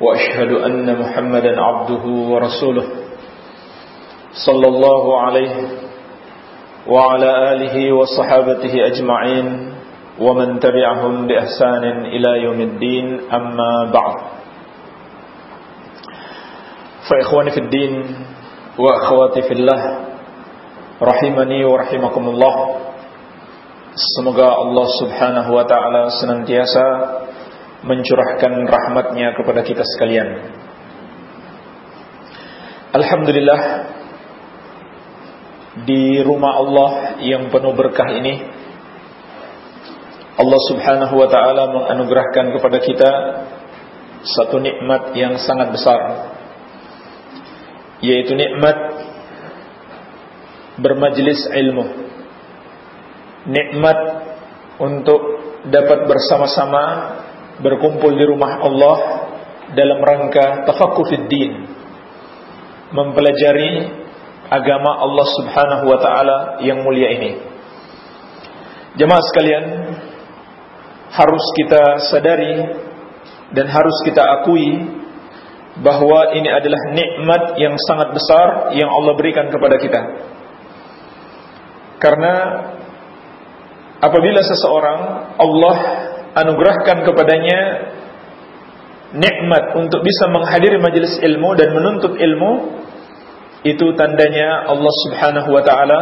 وأشهد أن محمدا عبده ورسوله صلى الله عليه وعلى آله وصحابته أجمعين ومن تبعهم بإحسان إلى يوم الدين. أما بعد فإخواني في الدين وأخواتي في الله rahimani wa rahimakumullah Semoga Allah subhanahu wa ta'ala senantiasa mencurahkan rahmatnya kepada kita sekalian. Alhamdulillah Di rumah Allah yang penuh berkah ini Allah subhanahu wa ta'ala menganugerahkan kepada kita Satu nikmat yang sangat besar Yaitu nikmat bermajlis ilmu. Nikmat untuk dapat bersama-sama berkumpul di rumah Allah dalam rangka tafaqquhid din mempelajari agama Allah Subhanahu wa taala yang mulia ini. Jemaah sekalian harus kita sadari dan harus kita akui bahwa ini adalah nikmat yang sangat besar yang Allah berikan kepada kita. Karena apabila seseorang Allah anugerahkan kepadanya nikmat untuk bisa menghadiri majelis ilmu dan menuntut ilmu itu tandanya Allah Subhanahu wa taala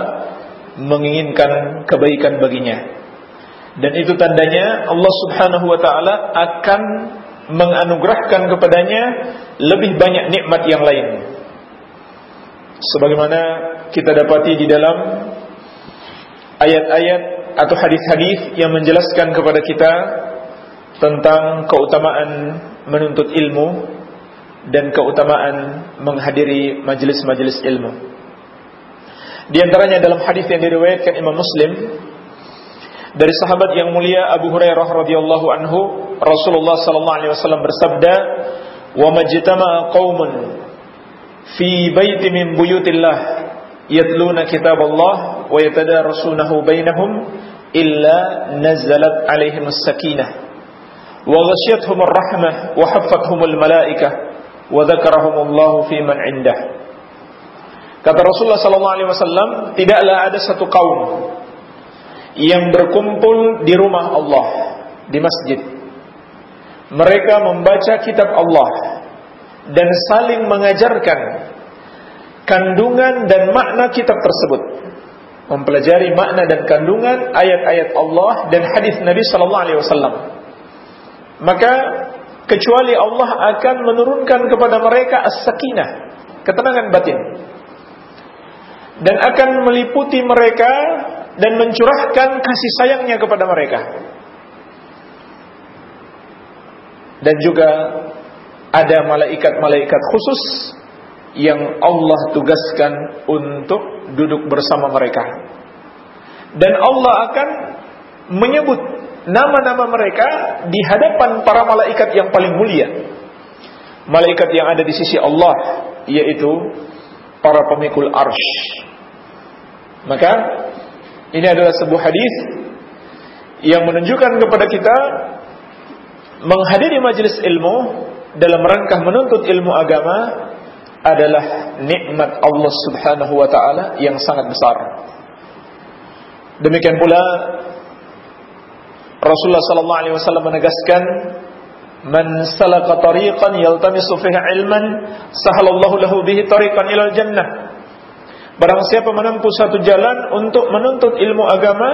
menginginkan kebaikan baginya. Dan itu tandanya Allah Subhanahu wa taala akan menganugerahkan kepadanya lebih banyak nikmat yang lain. Sebagaimana kita dapati di dalam ayat-ayat atau hadis-hadis yang menjelaskan kepada kita tentang keutamaan menuntut ilmu dan keutamaan menghadiri majelis-majelis ilmu. Di antaranya dalam hadis yang diriwayatkan Imam Muslim dari sahabat yang mulia Abu Hurairah radhiyallahu anhu, Rasulullah sallallahu alaihi wasallam bersabda, "Wa majtama'a qaumun fi baitin min buyutillah yatluna kitab Allah wa yatadarasunahu bainahum illa nazalat alaihim as-sakinah. Wa ghashiyatuhum ar-rahmah wa haffathum al-malaikah wa dzakarahum Allah fi man indah. Kata Rasulullah sallallahu alaihi wasallam tidaklah ada satu kaum yang berkumpul di rumah Allah di masjid. Mereka membaca kitab Allah dan saling mengajarkan kandungan dan makna kitab tersebut. Mempelajari makna dan kandungan ayat-ayat Allah dan hadis Nabi sallallahu alaihi wasallam. Maka kecuali Allah akan menurunkan kepada mereka as-sakinah ketenangan batin. Dan akan meliputi mereka dan mencurahkan kasih sayangnya kepada mereka. Dan juga ada malaikat-malaikat khusus yang Allah tugaskan untuk duduk bersama mereka. Dan Allah akan menyebut nama-nama mereka di hadapan para malaikat yang paling mulia. Malaikat yang ada di sisi Allah yaitu para pemikul arsh. Maka ini adalah sebuah hadis yang menunjukkan kepada kita menghadiri majelis ilmu dalam rangka menuntut ilmu agama adalah nikmat Allah Subhanahu wa taala yang sangat besar. Demikian pula Rasulullah sallallahu alaihi wasallam menegaskan man salaka tariqan yaltamisu fihi ilman sahalallahu lahu bihi tariqan ilal jannah. Barang siapa menempuh satu jalan untuk menuntut ilmu agama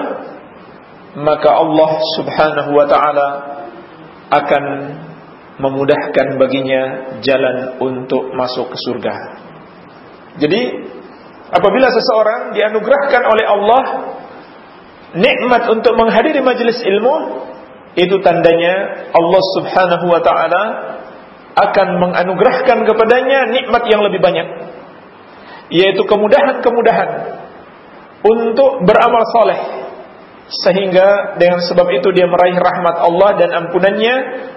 maka Allah Subhanahu wa taala akan memudahkan baginya jalan untuk masuk ke surga. Jadi, apabila seseorang dianugerahkan oleh Allah nikmat untuk menghadiri majelis ilmu, itu tandanya Allah Subhanahu wa taala akan menganugerahkan kepadanya nikmat yang lebih banyak yaitu kemudahan-kemudahan untuk beramal soleh sehingga dengan sebab itu dia meraih rahmat Allah dan ampunannya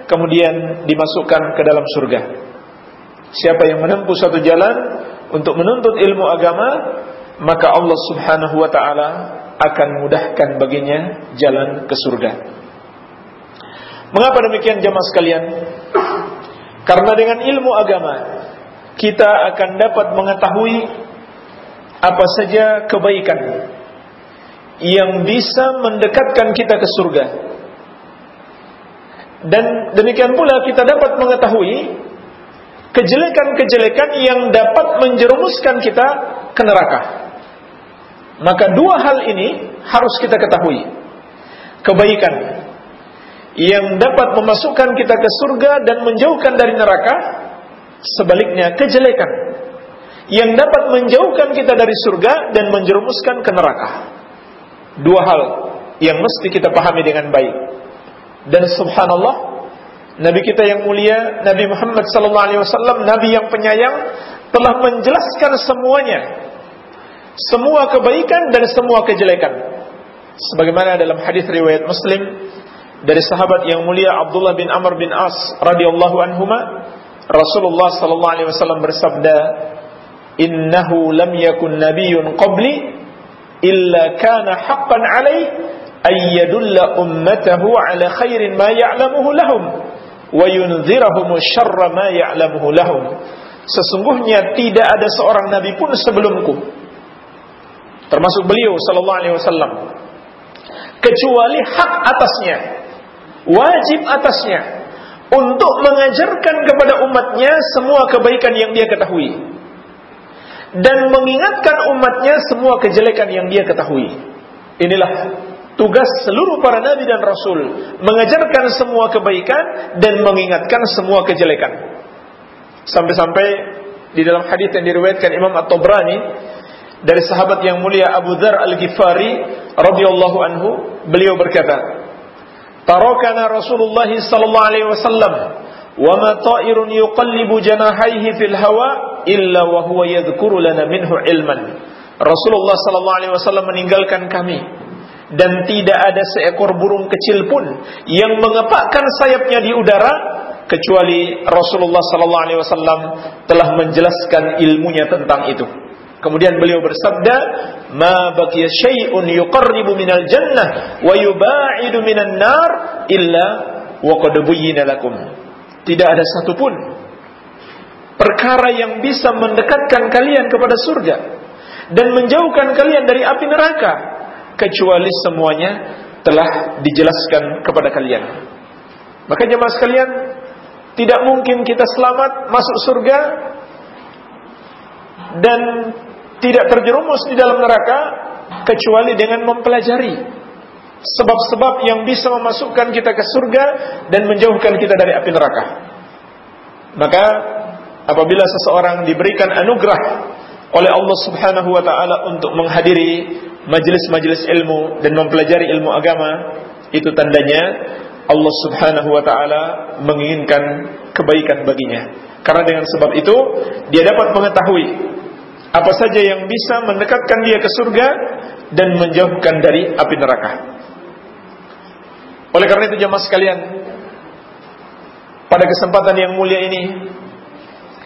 kemudian dimasukkan ke dalam surga. Siapa yang menempuh satu jalan untuk menuntut ilmu agama maka Allah Subhanahu wa taala akan mudahkan baginya jalan ke surga. Mengapa demikian jemaah sekalian? Karena dengan ilmu agama kita akan dapat mengetahui apa saja kebaikan yang bisa mendekatkan kita ke surga. Dan demikian pula kita dapat mengetahui kejelekan-kejelekan yang dapat menjerumuskan kita ke neraka. Maka dua hal ini harus kita ketahui. Kebaikan yang dapat memasukkan kita ke surga dan menjauhkan dari neraka, sebaliknya kejelekan yang dapat menjauhkan kita dari surga dan menjerumuskan ke neraka. Dua hal yang mesti kita pahami dengan baik. Dan subhanallah, Nabi kita yang mulia, Nabi Muhammad wasallam, nabi yang penyayang telah menjelaskan semuanya. Semua kebaikan dan semua kejelekan. Sebagaimana dalam hadis riwayat Muslim dari sahabat yang mulia Abdullah bin Amr bin As radhiyallahu anhuma Rasulullah wasallam bersabda innahu lam yakun nabiyyun qabli illa kana haqqan alaihi ay yadulla ummatahu ala khairin ma ya'lamuhu lahum wa yunzirahum syarra ma ya'lamuhu lahum. Sesungguhnya tidak ada seorang nabi pun sebelumku termasuk beliau sallallahu alaihi wasallam. Kecuali hak atasnya wajib atasnya untuk mengajarkan kepada umatnya semua kebaikan yang dia ketahui dan mengingatkan umatnya semua kejelekan yang dia ketahui. Inilah tugas seluruh para nabi dan rasul, mengajarkan semua kebaikan dan mengingatkan semua kejelekan. Sampai-sampai di dalam hadis yang diriwayatkan Imam At-Tabrani dari sahabat yang mulia Abu Dzar Al-Ghifari radhiyallahu anhu, beliau berkata, tarakana Rasulullah sallallahu alaihi wasallam ta'irun yuqallibu janahaihi fil hawa illa wa huwa yadhkuru lana minhu ilman. Rasulullah sallallahu alaihi wasallam meninggalkan kami. Dan tidak ada seekor burung kecil pun yang mengepakkan sayapnya di udara kecuali Rasulullah sallallahu alaihi wasallam telah menjelaskan ilmunya tentang itu. Kemudian beliau bersabda, "Ma baqiya syai'un yuqarribu minal jannah wa yuba'idu minan nar illa wa qad buyyina lakum." Tidak ada satupun perkara yang bisa mendekatkan kalian kepada surga dan menjauhkan kalian dari api neraka kecuali semuanya telah dijelaskan kepada kalian. Maka jemaah sekalian, tidak mungkin kita selamat masuk surga dan tidak terjerumus di dalam neraka kecuali dengan mempelajari sebab-sebab yang bisa memasukkan kita ke surga dan menjauhkan kita dari api neraka. Maka apabila seseorang diberikan anugerah oleh Allah Subhanahu wa taala untuk menghadiri majelis-majelis ilmu dan mempelajari ilmu agama, itu tandanya Allah Subhanahu wa taala menginginkan kebaikan baginya. Karena dengan sebab itu dia dapat mengetahui apa saja yang bisa mendekatkan dia ke surga dan menjauhkan dari api neraka. Oleh karena itu jemaah sekalian, pada kesempatan yang mulia ini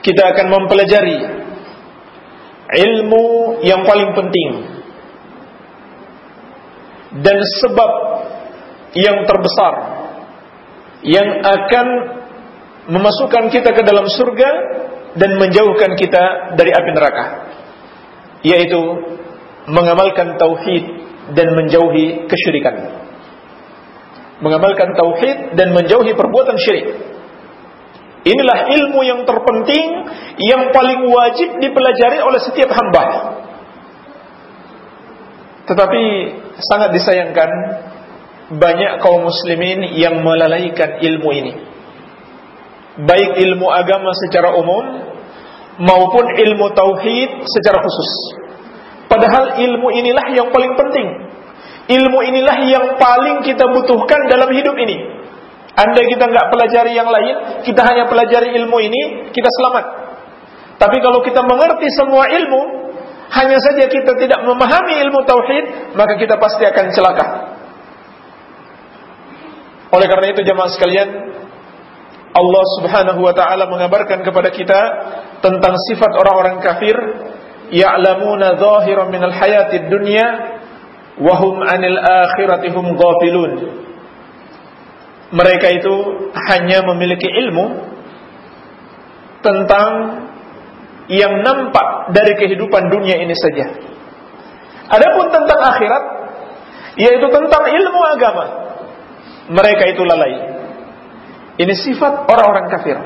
kita akan mempelajari ilmu yang paling penting dan sebab yang terbesar yang akan memasukkan kita ke dalam surga dan menjauhkan kita dari api neraka yaitu mengamalkan tauhid dan menjauhi kesyirikan. Mengamalkan tauhid dan menjauhi perbuatan syirik. Inilah ilmu yang terpenting yang paling wajib dipelajari oleh setiap hamba. Tetapi sangat disayangkan banyak kaum muslimin yang melalaikan ilmu ini. Baik ilmu agama secara umum maupun ilmu tauhid secara khusus. Padahal ilmu inilah yang paling penting. Ilmu inilah yang paling kita butuhkan dalam hidup ini. Andai kita nggak pelajari yang lain, kita hanya pelajari ilmu ini, kita selamat. Tapi kalau kita mengerti semua ilmu, hanya saja kita tidak memahami ilmu tauhid, maka kita pasti akan celaka. Oleh karena itu jemaah sekalian, Allah Subhanahu wa taala mengabarkan kepada kita tentang sifat orang-orang kafir, ya'lamuna zahiran minal hayatid dunya wa hum 'anil akhirati hum ghafilun. Mereka itu hanya memiliki ilmu tentang yang nampak dari kehidupan dunia ini saja. Adapun tentang akhirat, yaitu tentang ilmu agama, mereka itu lalai. Ini sifat orang-orang kafir.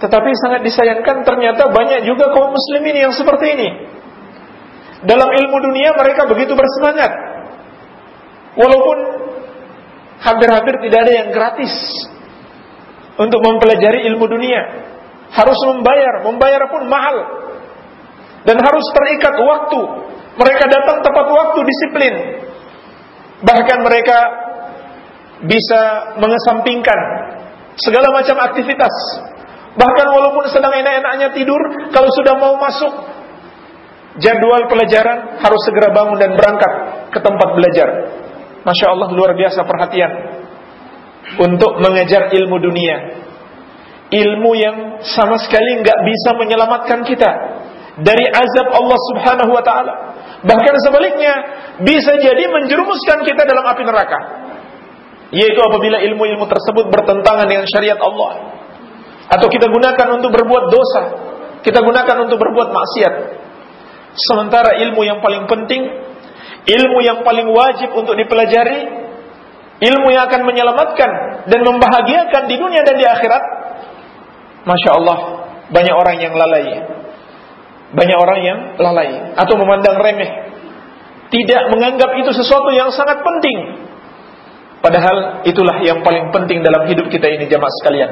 Tetapi sangat disayangkan ternyata banyak juga kaum muslimin yang seperti ini. Dalam ilmu dunia mereka begitu bersemangat. Walaupun hampir-hampir tidak ada yang gratis untuk mempelajari ilmu dunia harus membayar, membayar pun mahal. Dan harus terikat waktu. Mereka datang tepat waktu, disiplin. Bahkan mereka bisa mengesampingkan segala macam aktivitas. Bahkan walaupun sedang enak-enaknya tidur, kalau sudah mau masuk jadwal pelajaran harus segera bangun dan berangkat ke tempat belajar. Masya Allah luar biasa perhatian untuk mengejar ilmu dunia ilmu yang sama sekali nggak bisa menyelamatkan kita dari azab Allah Subhanahu wa taala. Bahkan sebaliknya bisa jadi menjerumuskan kita dalam api neraka. Yaitu apabila ilmu-ilmu tersebut bertentangan dengan syariat Allah. Atau kita gunakan untuk berbuat dosa, kita gunakan untuk berbuat maksiat. Sementara ilmu yang paling penting, ilmu yang paling wajib untuk dipelajari, ilmu yang akan menyelamatkan dan membahagiakan di dunia dan di akhirat Masya Allah banyak orang yang lalai. Banyak orang yang lalai atau memandang remeh. Tidak menganggap itu sesuatu yang sangat penting. Padahal itulah yang paling penting dalam hidup kita ini jamaah sekalian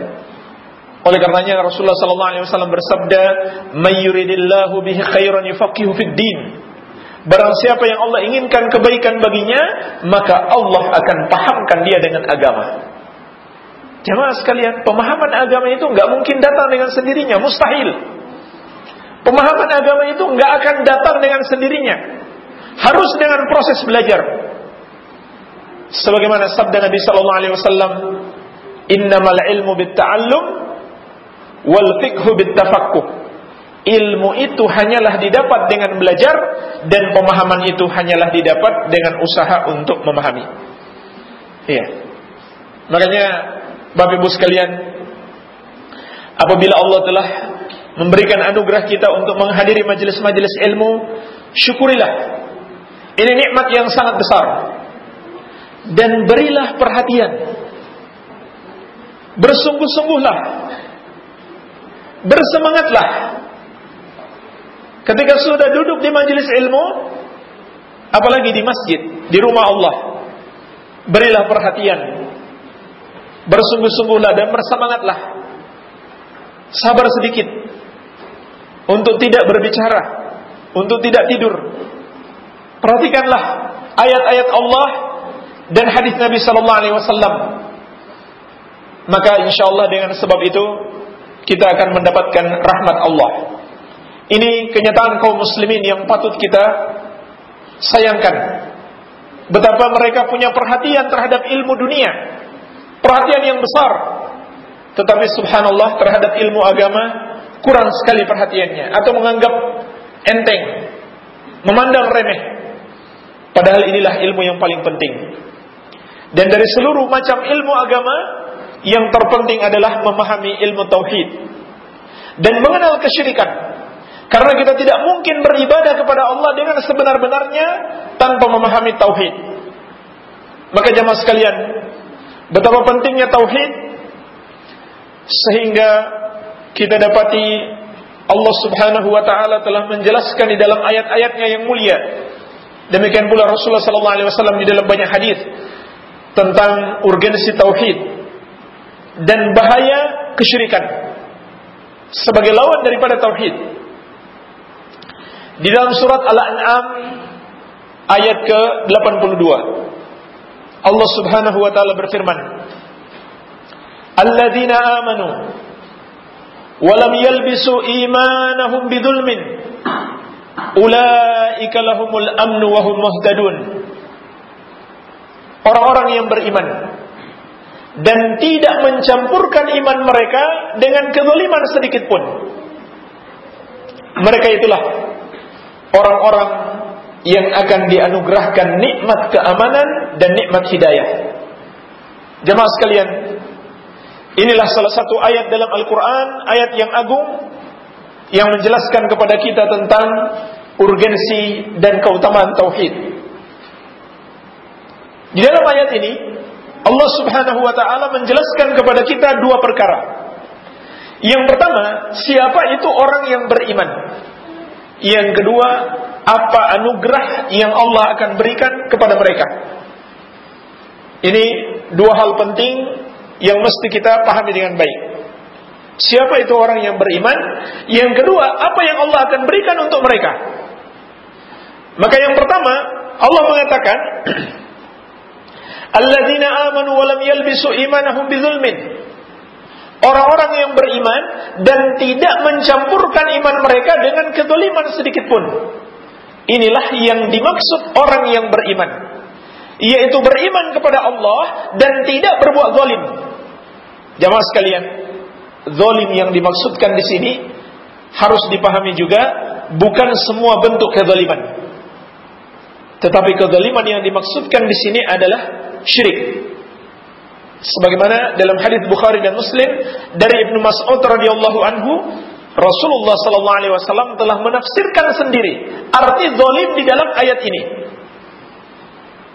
oleh karenanya Rasulullah wasallam bersabda mayyuridillahu bihi khairan yufaqihu fid din Barang siapa yang Allah inginkan kebaikan baginya, maka Allah akan pahamkan dia dengan agama. Jemaah sekalian, pemahaman agama itu nggak mungkin datang dengan sendirinya, mustahil. Pemahaman agama itu nggak akan datang dengan sendirinya, harus dengan proses belajar. Sebagaimana sabda Nabi Sallallahu Alaihi Wasallam, Innamal ilmu bitta'allum wal fikhu bittafaqquh. Ilmu itu hanyalah didapat dengan belajar dan pemahaman itu hanyalah didapat dengan usaha untuk memahami. Iya. Makanya Bapak Ibu sekalian, apabila Allah telah memberikan anugerah kita untuk menghadiri majelis-majelis ilmu, syukurilah. Ini nikmat yang sangat besar. Dan berilah perhatian. Bersungguh-sungguhlah. Bersemangatlah. Ketika sudah duduk di majelis ilmu, apalagi di masjid, di rumah Allah, berilah perhatian Bersungguh-sungguhlah dan bersemangatlah. Sabar sedikit untuk tidak berbicara, untuk tidak tidur. Perhatikanlah ayat-ayat Allah dan hadis Nabi sallallahu alaihi wasallam. Maka insyaallah dengan sebab itu kita akan mendapatkan rahmat Allah. Ini kenyataan kaum muslimin yang patut kita sayangkan. Betapa mereka punya perhatian terhadap ilmu dunia perhatian yang besar. Tetapi subhanallah terhadap ilmu agama kurang sekali perhatiannya atau menganggap enteng, memandang remeh. Padahal inilah ilmu yang paling penting. Dan dari seluruh macam ilmu agama, yang terpenting adalah memahami ilmu tauhid dan mengenal kesyirikan. Karena kita tidak mungkin beribadah kepada Allah dengan sebenar-benarnya tanpa memahami tauhid. Maka jamaah sekalian, Betapa pentingnya tauhid sehingga kita dapati Allah Subhanahu wa taala telah menjelaskan di dalam ayat-ayatnya yang mulia. Demikian pula Rasulullah sallallahu alaihi wasallam di dalam banyak hadis tentang urgensi tauhid dan bahaya kesyirikan. Sebagai lawan daripada tauhid. Di dalam surat Al-An'am ayat ke-82. Allah Subhanahu wa taala berfirman, alladzina amanu wa lam yalbisu imanahum bidzulmin ulaika lahumul amnu wa hum muhtadun. Orang-orang yang beriman dan tidak mencampurkan iman mereka dengan kezaliman sedikit pun mereka itulah orang-orang yang akan dianugerahkan nikmat keamanan dan nikmat hidayah. Jemaah sekalian, inilah salah satu ayat dalam Al-Quran, ayat yang agung, yang menjelaskan kepada kita tentang urgensi dan keutamaan tauhid. Di dalam ayat ini, Allah Subhanahu wa taala menjelaskan kepada kita dua perkara. Yang pertama, siapa itu orang yang beriman? Yang kedua, apa anugerah yang Allah akan berikan kepada mereka. Ini dua hal penting yang mesti kita pahami dengan baik. Siapa itu orang yang beriman? Yang kedua, apa yang Allah akan berikan untuk mereka? Maka yang pertama, Allah mengatakan, Alladzina amanu wa lam yalbisu imanahum bidzulmin. Orang-orang yang beriman dan tidak mencampurkan iman mereka dengan kedoliman sedikit pun. Inilah yang dimaksud orang yang beriman. Yaitu beriman kepada Allah dan tidak berbuat zalim. Jamaah sekalian, zalim yang dimaksudkan di sini harus dipahami juga bukan semua bentuk kezaliman. Tetapi kezaliman yang dimaksudkan di sini adalah syirik. Sebagaimana dalam hadis Bukhari dan Muslim dari Ibnu Mas'ud radhiyallahu anhu Rasulullah sallallahu alaihi wasallam telah menafsirkan sendiri arti zalim di dalam ayat ini.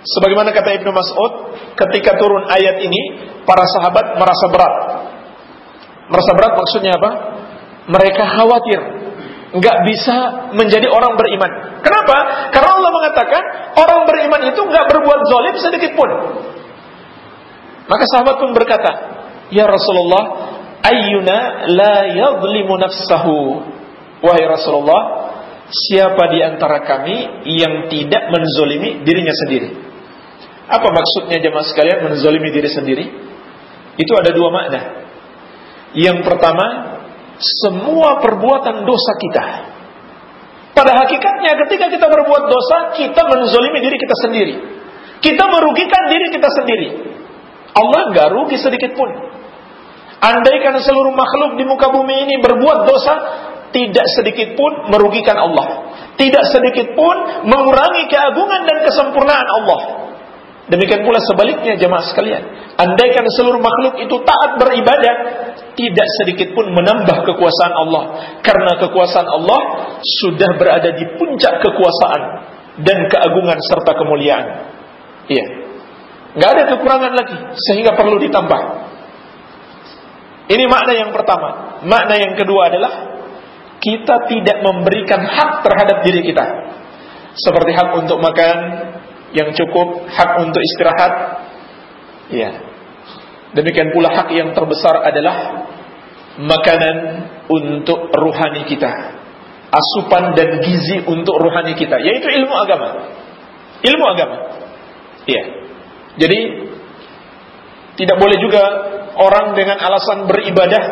Sebagaimana kata Ibnu Mas'ud, ketika turun ayat ini, para sahabat merasa berat. Merasa berat maksudnya apa? Mereka khawatir nggak bisa menjadi orang beriman. Kenapa? Karena Allah mengatakan orang beriman itu nggak berbuat zalim sedikit pun. Maka sahabat pun berkata, Ya Rasulullah, ayyuna la yadhlimu nafsahu wahai Rasulullah siapa di antara kami yang tidak menzolimi dirinya sendiri apa maksudnya jemaah sekalian menzolimi diri sendiri itu ada dua makna yang pertama semua perbuatan dosa kita pada hakikatnya ketika kita berbuat dosa kita menzolimi diri kita sendiri kita merugikan diri kita sendiri Allah nggak rugi sedikit pun Andaikan seluruh makhluk di muka bumi ini berbuat dosa, tidak sedikit pun merugikan Allah. Tidak sedikit pun mengurangi keagungan dan kesempurnaan Allah. Demikian pula sebaliknya jemaah sekalian. Andaikan seluruh makhluk itu taat beribadah, tidak sedikit pun menambah kekuasaan Allah. Karena kekuasaan Allah sudah berada di puncak kekuasaan dan keagungan serta kemuliaan. Iya. Gak ada kekurangan lagi sehingga perlu ditambah. Ini makna yang pertama. Makna yang kedua adalah kita tidak memberikan hak terhadap diri kita. Seperti hak untuk makan yang cukup, hak untuk istirahat. Ya. Demikian pula hak yang terbesar adalah makanan untuk ruhani kita. Asupan dan gizi untuk ruhani kita, yaitu ilmu agama. Ilmu agama. Ya. Jadi tidak boleh juga orang dengan alasan beribadah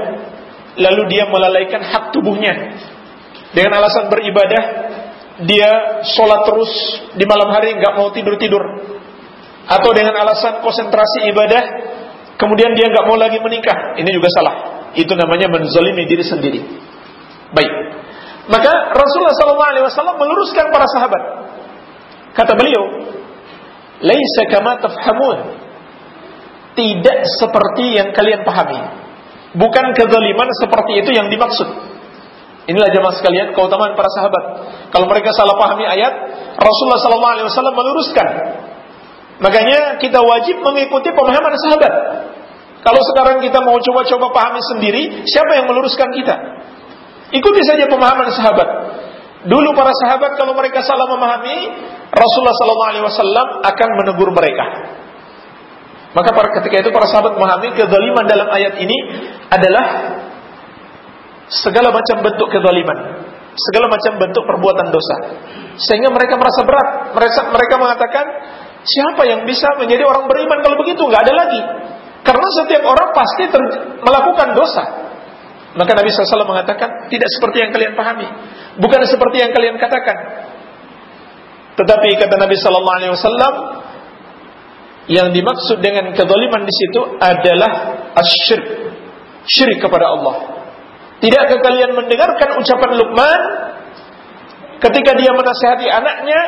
lalu dia melalaikan hak tubuhnya. Dengan alasan beribadah dia sholat terus di malam hari nggak mau tidur tidur. Atau dengan alasan konsentrasi ibadah kemudian dia nggak mau lagi menikah. Ini juga salah. Itu namanya menzalimi diri sendiri. Baik. Maka Rasulullah SAW meluruskan para sahabat. Kata beliau, "Laisa kama tafhamun." tidak seperti yang kalian pahami. Bukan kezaliman seperti itu yang dimaksud. Inilah jemaah sekalian keutamaan para sahabat. Kalau mereka salah pahami ayat, Rasulullah SAW meluruskan. Makanya kita wajib mengikuti pemahaman sahabat. Kalau sekarang kita mau coba-coba pahami sendiri, siapa yang meluruskan kita? Ikuti saja pemahaman sahabat. Dulu para sahabat kalau mereka salah memahami, Rasulullah SAW akan menegur mereka. Maka pada ketika itu para sahabat memahami kezaliman dalam ayat ini adalah segala macam bentuk kezaliman, segala macam bentuk perbuatan dosa. Sehingga mereka merasa berat. Mereka, mereka mengatakan, siapa yang bisa menjadi orang beriman kalau begitu? Nggak ada lagi. Karena setiap orang pasti melakukan dosa. Maka Nabi SAW mengatakan, tidak seperti yang kalian pahami. Bukan seperti yang kalian katakan. Tetapi kata Nabi Wasallam, yang dimaksud dengan kezaliman di situ adalah asyirk, syirik kepada Allah. Tidakkah kalian mendengarkan ucapan Luqman ketika dia menasihati anaknya,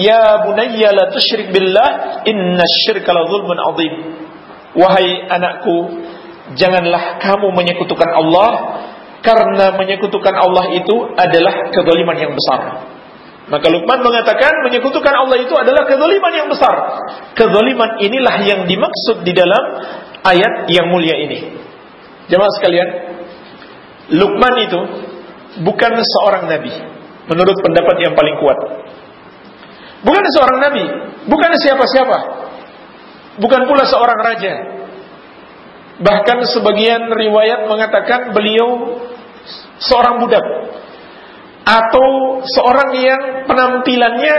"Ya bunayya la tusyrik billah, inna syirka la zulmun azim." Wahai anakku, janganlah kamu menyekutukan Allah karena menyekutukan Allah itu adalah kezaliman yang besar. Maka Luqman mengatakan menyekutukan Allah itu adalah kezaliman yang besar. Kezaliman inilah yang dimaksud di dalam ayat yang mulia ini. Jemaah sekalian, Luqman itu bukan seorang nabi menurut pendapat yang paling kuat. Bukan seorang nabi, bukan siapa-siapa. Bukan pula seorang raja. Bahkan sebagian riwayat mengatakan beliau seorang budak atau seorang yang penampilannya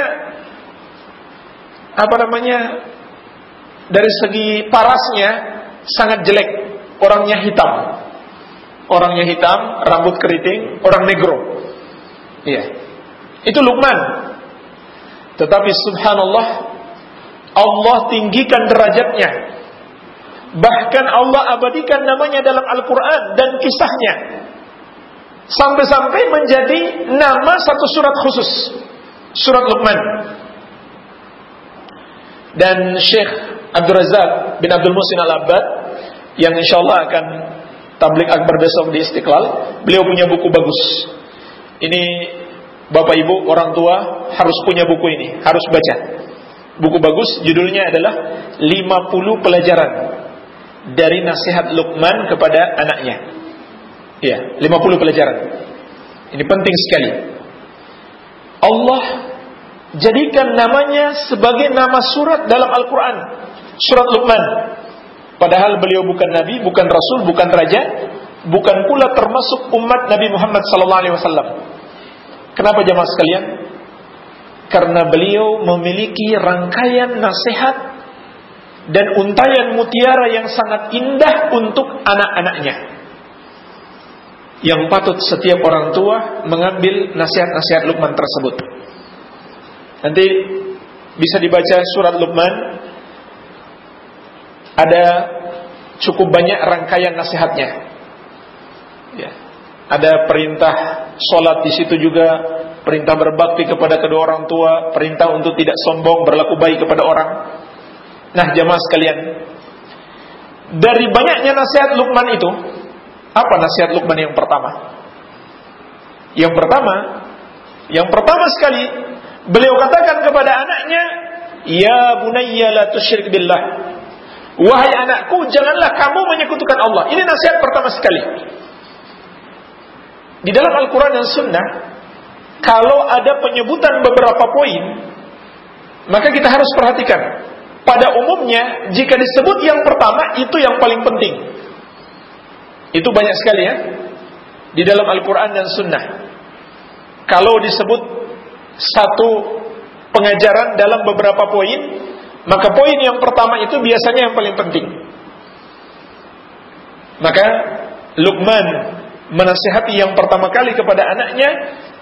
apa namanya dari segi parasnya sangat jelek, orangnya hitam. Orangnya hitam, rambut keriting, orang negro. Iya. Itu Luqman. Tetapi subhanallah Allah tinggikan derajatnya. Bahkan Allah abadikan namanya dalam Al-Quran dan kisahnya sampai-sampai menjadi nama satu surat khusus, surat Luqman. Dan Syekh Abdul Razak bin Abdul Musin Al-Abbad yang insya Allah akan tablik akbar besok di Istiqlal, beliau punya buku bagus. Ini Bapak Ibu orang tua harus punya buku ini, harus baca. Buku bagus judulnya adalah 50 pelajaran dari nasihat Luqman kepada anaknya. Ya, 50 pelajaran. Ini penting sekali. Allah jadikan namanya sebagai nama surat dalam Al-Quran. Surat Luqman. Padahal beliau bukan nabi, bukan rasul, bukan raja, bukan pula termasuk umat Nabi Muhammad SAW. Kenapa jamaah sekalian? Karena beliau memiliki rangkaian nasihat dan untayan mutiara yang sangat indah untuk anak-anaknya yang patut setiap orang tua mengambil nasihat-nasihat Luqman tersebut. Nanti bisa dibaca surat Luqman ada cukup banyak rangkaian nasihatnya. Ya. Ada perintah sholat di situ juga, perintah berbakti kepada kedua orang tua, perintah untuk tidak sombong, berlaku baik kepada orang. Nah, jamaah sekalian, dari banyaknya nasihat Luqman itu, apa nasihat Luqman yang pertama? Yang pertama, yang pertama sekali beliau katakan kepada anaknya, "Ya bunayya la tusyrik billah." Wahai anakku, janganlah kamu menyekutukan Allah. Ini nasihat pertama sekali. Di dalam Al-Quran dan Sunnah, kalau ada penyebutan beberapa poin, maka kita harus perhatikan. Pada umumnya, jika disebut yang pertama, itu yang paling penting. Itu banyak sekali ya di dalam Al-Quran dan Sunnah. Kalau disebut satu pengajaran dalam beberapa poin, maka poin yang pertama itu biasanya yang paling penting. Maka Luqman menasihati yang pertama kali kepada anaknya,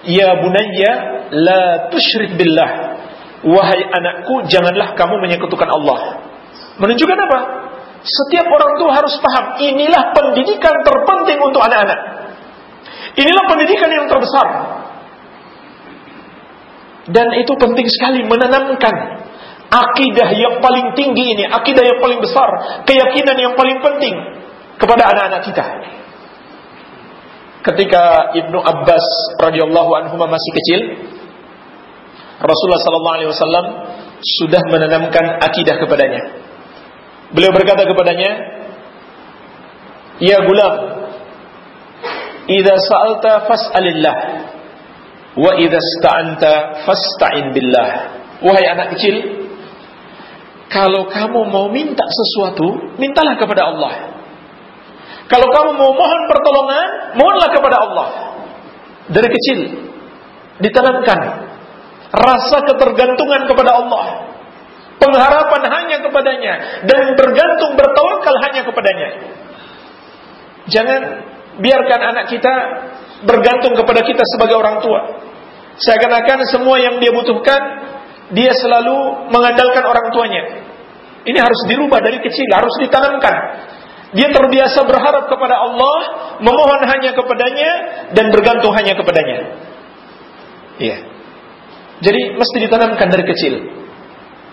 "Ya bunayya la tusyrik billah." Wahai anakku, janganlah kamu menyekutukan Allah. Menunjukkan apa? Setiap orang tua harus paham, inilah pendidikan terpenting untuk anak-anak. Inilah pendidikan yang terbesar. Dan itu penting sekali menanamkan akidah yang paling tinggi ini, akidah yang paling besar, keyakinan yang paling penting kepada anak-anak kita. Ketika Ibnu Abbas radhiyallahu anhu masih kecil, Rasulullah sallallahu alaihi wasallam sudah menanamkan akidah kepadanya. Beliau berkata kepadanya, "Ya gulam, idza sa'alta fas'alillah wa idza ista'anta fasta'in billah." Wahai anak kecil, kalau kamu mau minta sesuatu, mintalah kepada Allah. Kalau kamu mau mohon pertolongan, mohonlah kepada Allah. Dari kecil ditanamkan rasa ketergantungan kepada Allah Pengharapan hanya kepadanya dan bergantung bertawakal hanya kepadanya. Jangan biarkan anak kita bergantung kepada kita sebagai orang tua. Seakan-akan semua yang dia butuhkan dia selalu mengandalkan orang tuanya. Ini harus dirubah dari kecil, harus ditanamkan. Dia terbiasa berharap kepada Allah, memohon hanya kepadanya dan bergantung hanya kepadanya. Iya. Jadi mesti ditanamkan dari kecil.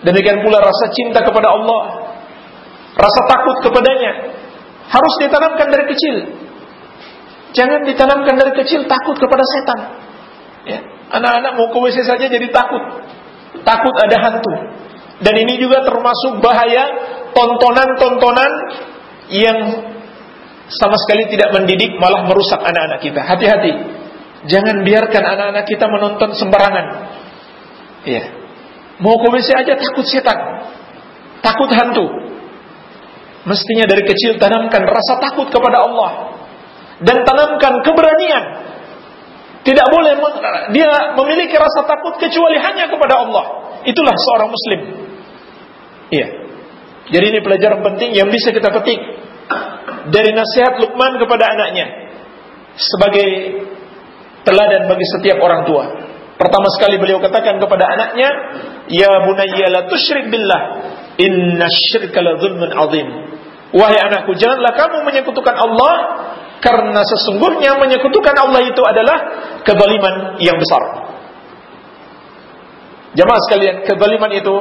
Demikian pula rasa cinta kepada Allah, rasa takut kepadanya harus ditanamkan dari kecil. Jangan ditanamkan dari kecil takut kepada setan. Ya. Anak-anak mau ke WC saja jadi takut. Takut ada hantu. Dan ini juga termasuk bahaya tontonan-tontonan yang sama sekali tidak mendidik malah merusak anak-anak kita. Hati-hati. Jangan biarkan anak-anak kita menonton sembarangan. Iya. Mau WC aja takut setan. Takut hantu. Mestinya dari kecil tanamkan rasa takut kepada Allah dan tanamkan keberanian. Tidak boleh dia memiliki rasa takut kecuali hanya kepada Allah. Itulah seorang muslim. Iya. Jadi ini pelajaran penting yang bisa kita petik dari nasihat Luqman kepada anaknya sebagai teladan bagi setiap orang tua. Pertama sekali beliau katakan kepada anaknya, "Ya bunayya la tusyrik billah, inna syirka la zulmun azim." Wahai anakku, janganlah kamu menyekutukan Allah karena sesungguhnya menyekutukan Allah itu adalah kezaliman yang besar. Jamaah sekalian, kezaliman itu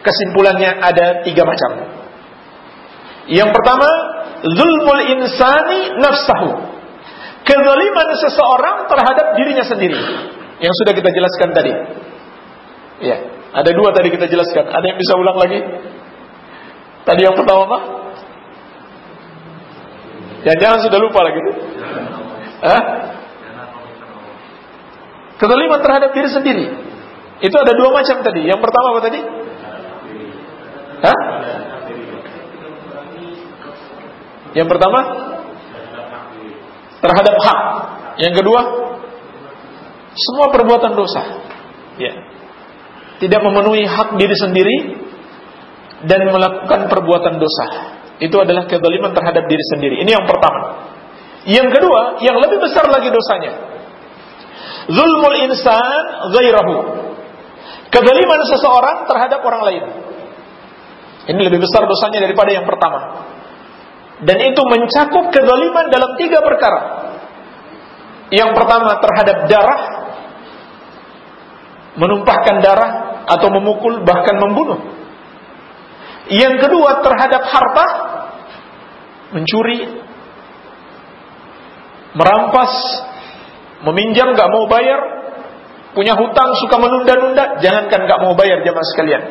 kesimpulannya ada tiga macam. Yang pertama, zulmul insani nafsahu. Kezaliman seseorang terhadap dirinya sendiri. Yang sudah kita jelaskan tadi. Ya, ada dua tadi kita jelaskan. Ada yang bisa ulang lagi? Tadi yang pertama apa? Ya jangan sudah lupa lagi. Hah? Kezaliman terhadap diri sendiri. Itu ada dua macam tadi. Yang pertama apa tadi? Hah? Yang pertama terhadap hak. Yang kedua semua perbuatan dosa. Ya. Tidak memenuhi hak diri sendiri dan melakukan perbuatan dosa itu adalah kezaliman terhadap diri sendiri. Ini yang pertama. Yang kedua, yang lebih besar lagi dosanya. Zulmul insan ghairahu. Kezaliman seseorang terhadap orang lain. Ini lebih besar dosanya daripada yang pertama. Dan itu mencakup kezaliman dalam tiga perkara. Yang pertama terhadap darah, menumpahkan darah atau memukul bahkan membunuh. Yang kedua terhadap harta, mencuri, merampas, meminjam gak mau bayar, punya hutang suka menunda-nunda, jangankan gak mau bayar jamaah sekalian.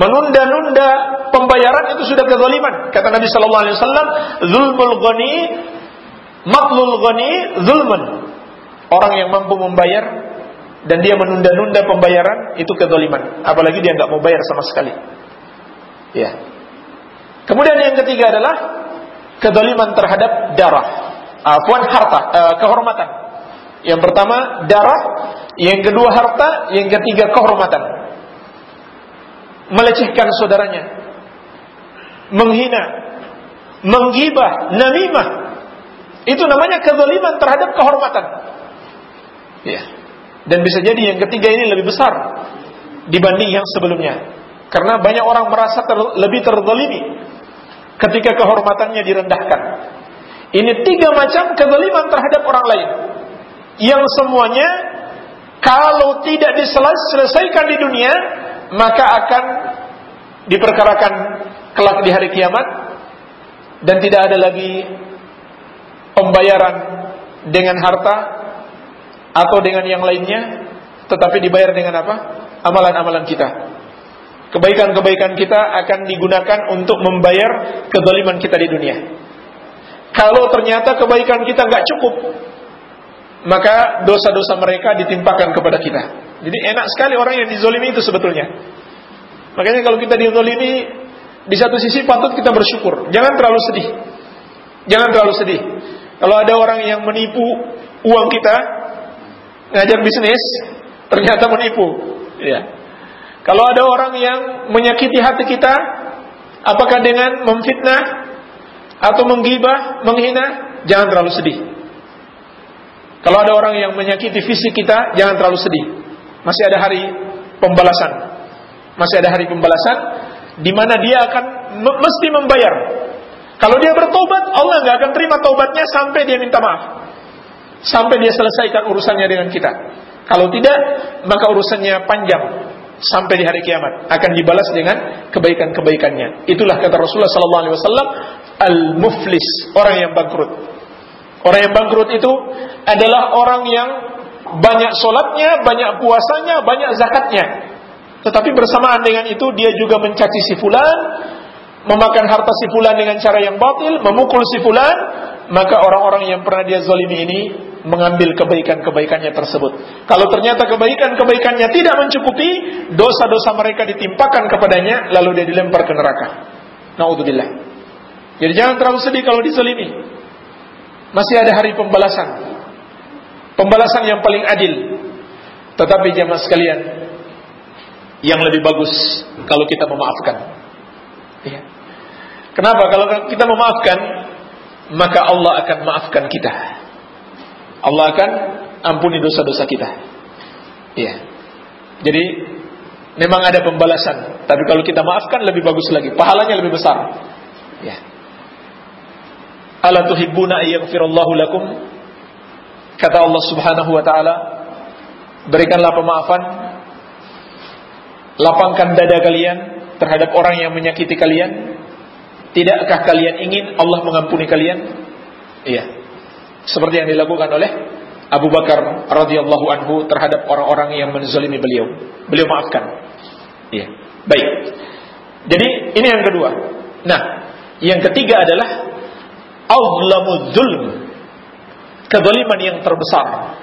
Menunda-nunda pembayaran itu sudah kezaliman. Kata Nabi Sallallahu Alaihi Wasallam, zulmul ghani, maklul ghani, zulmun. Orang yang mampu membayar dan dia menunda-nunda pembayaran itu kezaliman. Apalagi dia nggak mau bayar sama sekali. Ya. Kemudian yang ketiga adalah kedoliman terhadap darah, afwan harta, uh, kehormatan. Yang pertama darah, yang kedua harta, yang ketiga kehormatan. Melecehkan saudaranya, menghina, menggibah, namimah. Itu namanya kedoliman terhadap kehormatan. Ya. Dan bisa jadi yang ketiga ini lebih besar dibanding yang sebelumnya. Karena banyak orang merasa ter, lebih terzalimi ketika kehormatannya direndahkan. Ini tiga macam kezaliman terhadap orang lain. Yang semuanya kalau tidak diselesaikan di dunia, maka akan diperkarakan kelak di hari kiamat dan tidak ada lagi pembayaran dengan harta atau dengan yang lainnya, tetapi dibayar dengan apa? Amalan-amalan kita. Kebaikan-kebaikan kita akan digunakan untuk membayar kezaliman kita di dunia. Kalau ternyata kebaikan kita nggak cukup, maka dosa-dosa mereka ditimpakan kepada kita. Jadi enak sekali orang yang dizolimi itu sebetulnya. Makanya kalau kita dizolimi, di satu sisi patut kita bersyukur. Jangan terlalu sedih. Jangan terlalu sedih. Kalau ada orang yang menipu uang kita, ngajar bisnis, ternyata menipu. Ya. Kalau ada orang yang menyakiti hati kita, apakah dengan memfitnah atau menggibah, menghina, jangan terlalu sedih. Kalau ada orang yang menyakiti fisik kita, jangan terlalu sedih. Masih ada hari pembalasan. Masih ada hari pembalasan di mana dia akan mesti membayar. Kalau dia bertobat, Allah nggak akan terima tobatnya sampai dia minta maaf. Sampai dia selesaikan urusannya dengan kita. Kalau tidak, maka urusannya panjang sampai di hari kiamat akan dibalas dengan kebaikan-kebaikannya. Itulah kata Rasulullah sallallahu alaihi wasallam, al-muflis, orang yang bangkrut. Orang yang bangkrut itu adalah orang yang banyak solatnya, banyak puasanya, banyak zakatnya. Tetapi bersamaan dengan itu dia juga mencaci si fulan, memakan harta si fulan dengan cara yang batil, memukul si fulan, maka orang-orang yang pernah dia zalimi ini mengambil kebaikan-kebaikannya tersebut. Kalau ternyata kebaikan-kebaikannya tidak mencukupi, dosa-dosa mereka ditimpakan kepadanya, lalu dia dilempar ke neraka. Naudzubillah. Jadi jangan terlalu sedih kalau dizalimi. Masih ada hari pembalasan. Pembalasan yang paling adil. Tetapi jamaah sekalian, yang lebih bagus kalau kita memaafkan. Ya. Kenapa? Kalau kita memaafkan, maka Allah akan maafkan kita. Allah akan ampuni dosa-dosa kita. Iya. Jadi memang ada pembalasan, tapi kalau kita maafkan lebih bagus lagi, pahalanya lebih besar. Ya. Ala tuhibbuna ayyghfirallahu lakum? Kata Allah Subhanahu wa taala, berikanlah pemaafan lapangkan dada kalian terhadap orang yang menyakiti kalian. Tidakkah kalian ingin Allah mengampuni kalian? Iya. Seperti yang dilakukan oleh Abu Bakar radhiyallahu anhu terhadap orang-orang yang menzalimi beliau. Beliau maafkan. Iya. Baik. Jadi ini yang kedua. Nah, yang ketiga adalah azlamul zulm. Kezaliman yang terbesar.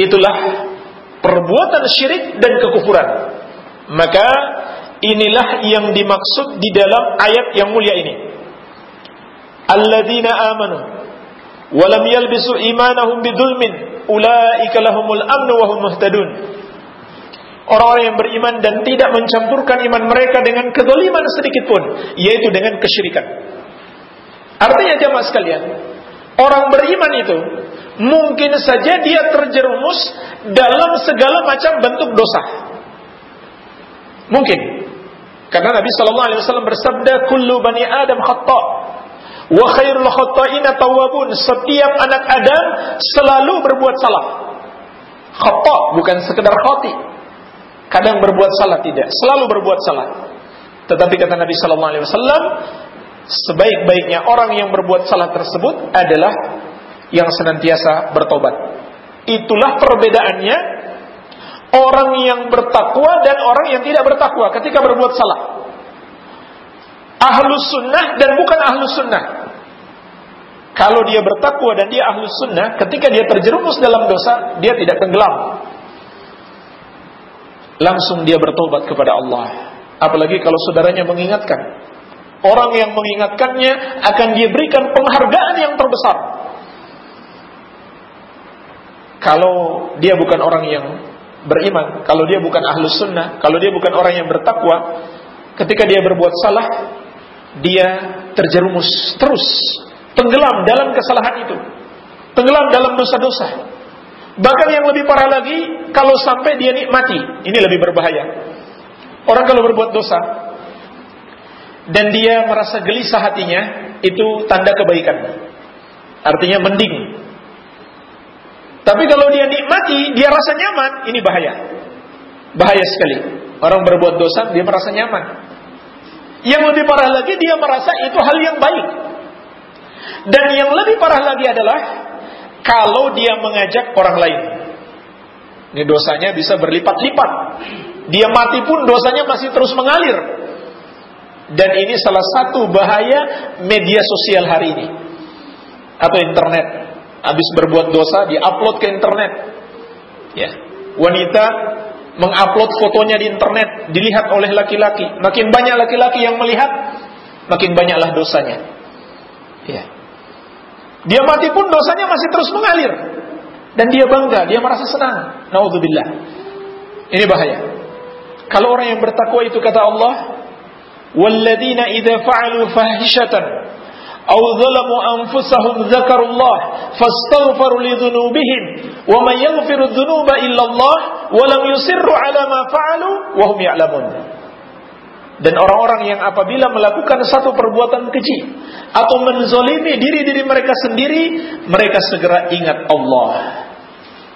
Itulah perbuatan syirik dan kekufuran. Maka inilah yang dimaksud di dalam ayat yang mulia ini. Alladzina amanu wa lam yalbisu imanahum bidzulmin ulaika lahumul amnu wa hum muhtadun. Orang-orang yang beriman dan tidak mencampurkan iman mereka dengan kezaliman sedikit pun, yaitu dengan kesyirikan. Artinya jemaah sekalian, orang beriman itu mungkin saja dia terjerumus dalam segala macam bentuk dosa. Mungkin. Karena Nabi Shallallahu Alaihi Wasallam bersabda, "Kullu bani Adam khata, wa khairul khata'ina tawabun." Setiap anak Adam selalu berbuat salah. Khata bukan sekedar khati. Kadang berbuat salah tidak, selalu berbuat salah. Tetapi kata Nabi Shallallahu Alaihi Wasallam, sebaik-baiknya orang yang berbuat salah tersebut adalah yang senantiasa bertobat. Itulah perbedaannya orang yang bertakwa dan orang yang tidak bertakwa ketika berbuat salah. Ahlus sunnah dan bukan ahlus sunnah. Kalau dia bertakwa dan dia ahlus sunnah, ketika dia terjerumus dalam dosa, dia tidak tenggelam. Langsung dia bertobat kepada Allah. Apalagi kalau saudaranya mengingatkan. Orang yang mengingatkannya akan diberikan penghargaan yang terbesar. Kalau dia bukan orang yang beriman, kalau dia bukan ahlus sunnah, kalau dia bukan orang yang bertakwa, ketika dia berbuat salah, dia terjerumus terus, tenggelam dalam kesalahan itu, tenggelam dalam dosa-dosa. Bahkan yang lebih parah lagi, kalau sampai dia nikmati, ini lebih berbahaya. Orang kalau berbuat dosa, dan dia merasa gelisah hatinya, itu tanda kebaikan. Artinya mending, tapi kalau dia nikmati, dia rasa nyaman, ini bahaya. Bahaya sekali. Orang berbuat dosa, dia merasa nyaman. Yang lebih parah lagi, dia merasa itu hal yang baik. Dan yang lebih parah lagi adalah, kalau dia mengajak orang lain. Ini dosanya bisa berlipat-lipat. Dia mati pun dosanya masih terus mengalir. Dan ini salah satu bahaya media sosial hari ini. Atau internet habis berbuat dosa diupload ke internet. Ya. Wanita mengupload fotonya di internet dilihat oleh laki-laki. Makin banyak laki-laki yang melihat, makin banyaklah dosanya. Ya. Dia mati pun dosanya masih terus mengalir. Dan dia bangga, dia merasa senang. Nauzubillah. Ini bahaya. Kalau orang yang bertakwa itu kata Allah, "Walladzina idza fa'alu fahishatan aw zalamu anfusahum dzakarullah fastaghfiru li dzunubihim wa man yaghfiru dzunuba illa Allah wa lam yusirru ala ma fa'alu wa hum ya'lamun." Dan orang-orang yang apabila melakukan satu perbuatan keji atau menzolimi diri-diri mereka sendiri, mereka segera ingat Allah.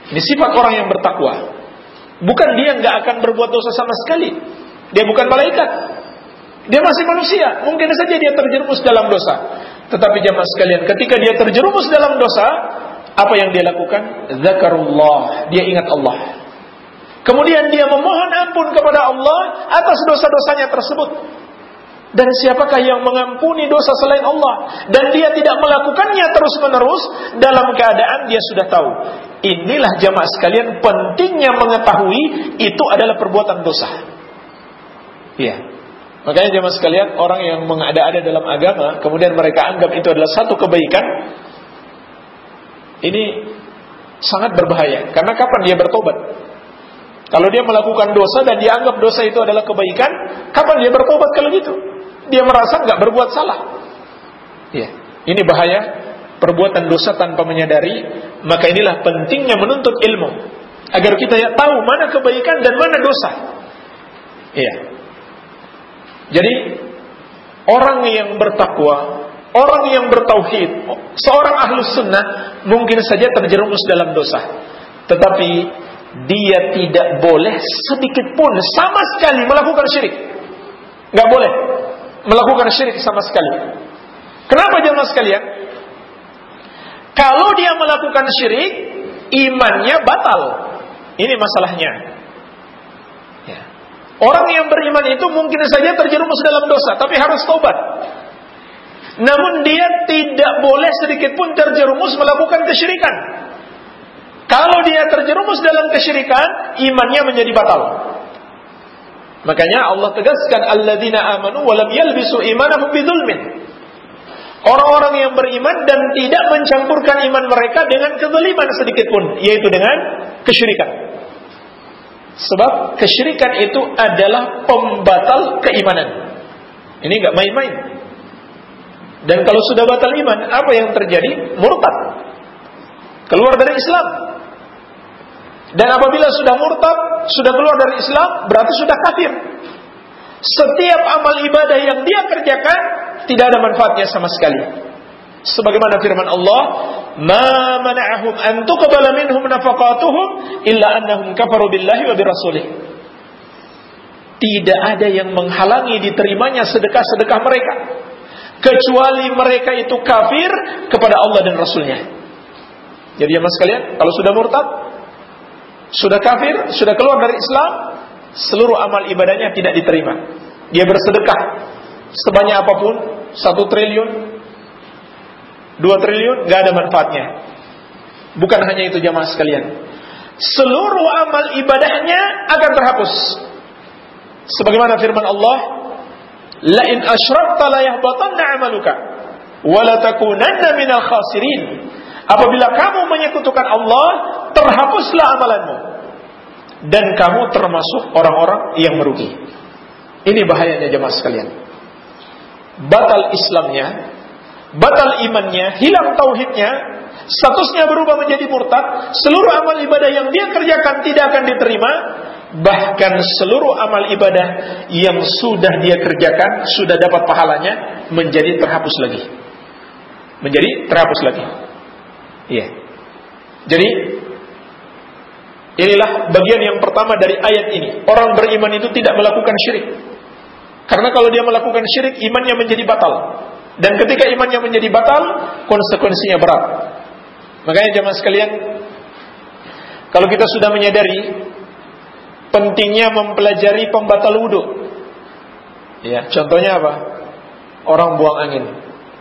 Ini sifat orang yang bertakwa. Bukan dia nggak akan berbuat dosa sama sekali. Dia bukan malaikat. Dia masih manusia. Mungkin saja dia terjerumus dalam dosa. Tetapi jamaah sekalian, ketika dia terjerumus dalam dosa, apa yang dia lakukan? Zakarullah. Dia ingat Allah. Kemudian dia memohon ampun kepada Allah atas dosa-dosanya tersebut. Dan siapakah yang mengampuni dosa selain Allah? Dan dia tidak melakukannya terus-menerus dalam keadaan dia sudah tahu. Inilah jamaah sekalian pentingnya mengetahui itu adalah perbuatan dosa. Iya. Makanya jamaah sekalian orang yang mengada-ada dalam agama kemudian mereka anggap itu adalah satu kebaikan ini sangat berbahaya karena kapan dia bertobat? Kalau dia melakukan dosa dan dianggap dosa itu adalah kebaikan, kapan dia bertobat kalau gitu? dia merasa nggak berbuat salah. Ya, ini bahaya perbuatan dosa tanpa menyadari, maka inilah pentingnya menuntut ilmu agar kita ya tahu mana kebaikan dan mana dosa. Iya. Jadi orang yang bertakwa, orang yang bertauhid, seorang ahlus sunnah mungkin saja terjerumus dalam dosa, tetapi dia tidak boleh sedikit pun sama sekali melakukan syirik. Nggak boleh melakukan syirik sama sekali. Kenapa jemaah sekalian? Kalau dia melakukan syirik, imannya batal. Ini masalahnya. Orang yang beriman itu mungkin saja terjerumus dalam dosa, tapi harus tobat. Namun dia tidak boleh sedikit pun terjerumus melakukan kesyirikan. Kalau dia terjerumus dalam kesyirikan, imannya menjadi batal. Makanya Allah tegaskan alladzina amanu wa lam yalbisu imanahum bidzulmin. Orang-orang yang beriman dan tidak mencampurkan iman mereka dengan kezaliman sedikit pun, yaitu dengan kesyirikan. Sebab kesyirikan itu adalah pembatal keimanan. Ini enggak main-main. Dan kalau sudah batal iman, apa yang terjadi? Murtad. Keluar dari Islam. Dan apabila sudah murtad, sudah keluar dari Islam, berarti sudah kafir. Setiap amal ibadah yang dia kerjakan tidak ada manfaatnya sama sekali. Sebagaimana firman Allah, "Ma mana'ahum an tuqbala minhum nafaqatuhum illa annahum kafaru billahi wa birasulih." Tidak ada yang menghalangi diterimanya sedekah-sedekah mereka kecuali mereka itu kafir kepada Allah dan Rasulnya. Jadi ya mas kalian, kalau sudah murtad, sudah kafir, sudah keluar dari Islam, seluruh amal ibadahnya tidak diterima. Dia bersedekah sebanyak apa pun, satu triliun, dua triliun, gak ada manfaatnya. Bukan hanya itu jamaah sekalian. Seluruh amal ibadahnya akan terhapus. Sebagaimana firman Allah, "La in asyrakta la yahbatanna 'amaluka wa la takunanna minal khasirin." Apabila kamu menyekutukan Allah, terhapuslah amalanmu. Dan kamu termasuk orang-orang yang merugi. Ini bahayanya jemaah sekalian. Batal Islamnya, batal imannya, hilang tauhidnya, statusnya berubah menjadi murtad, seluruh amal ibadah yang dia kerjakan tidak akan diterima, bahkan seluruh amal ibadah yang sudah dia kerjakan, sudah dapat pahalanya, menjadi terhapus lagi. Menjadi terhapus lagi. Iya. Jadi inilah bagian yang pertama dari ayat ini. Orang beriman itu tidak melakukan syirik. Karena kalau dia melakukan syirik, imannya menjadi batal. Dan ketika imannya menjadi batal, konsekuensinya berat. Makanya jemaah sekalian, kalau kita sudah menyadari pentingnya mempelajari pembatal wudhu. Ya, contohnya apa? Orang buang angin,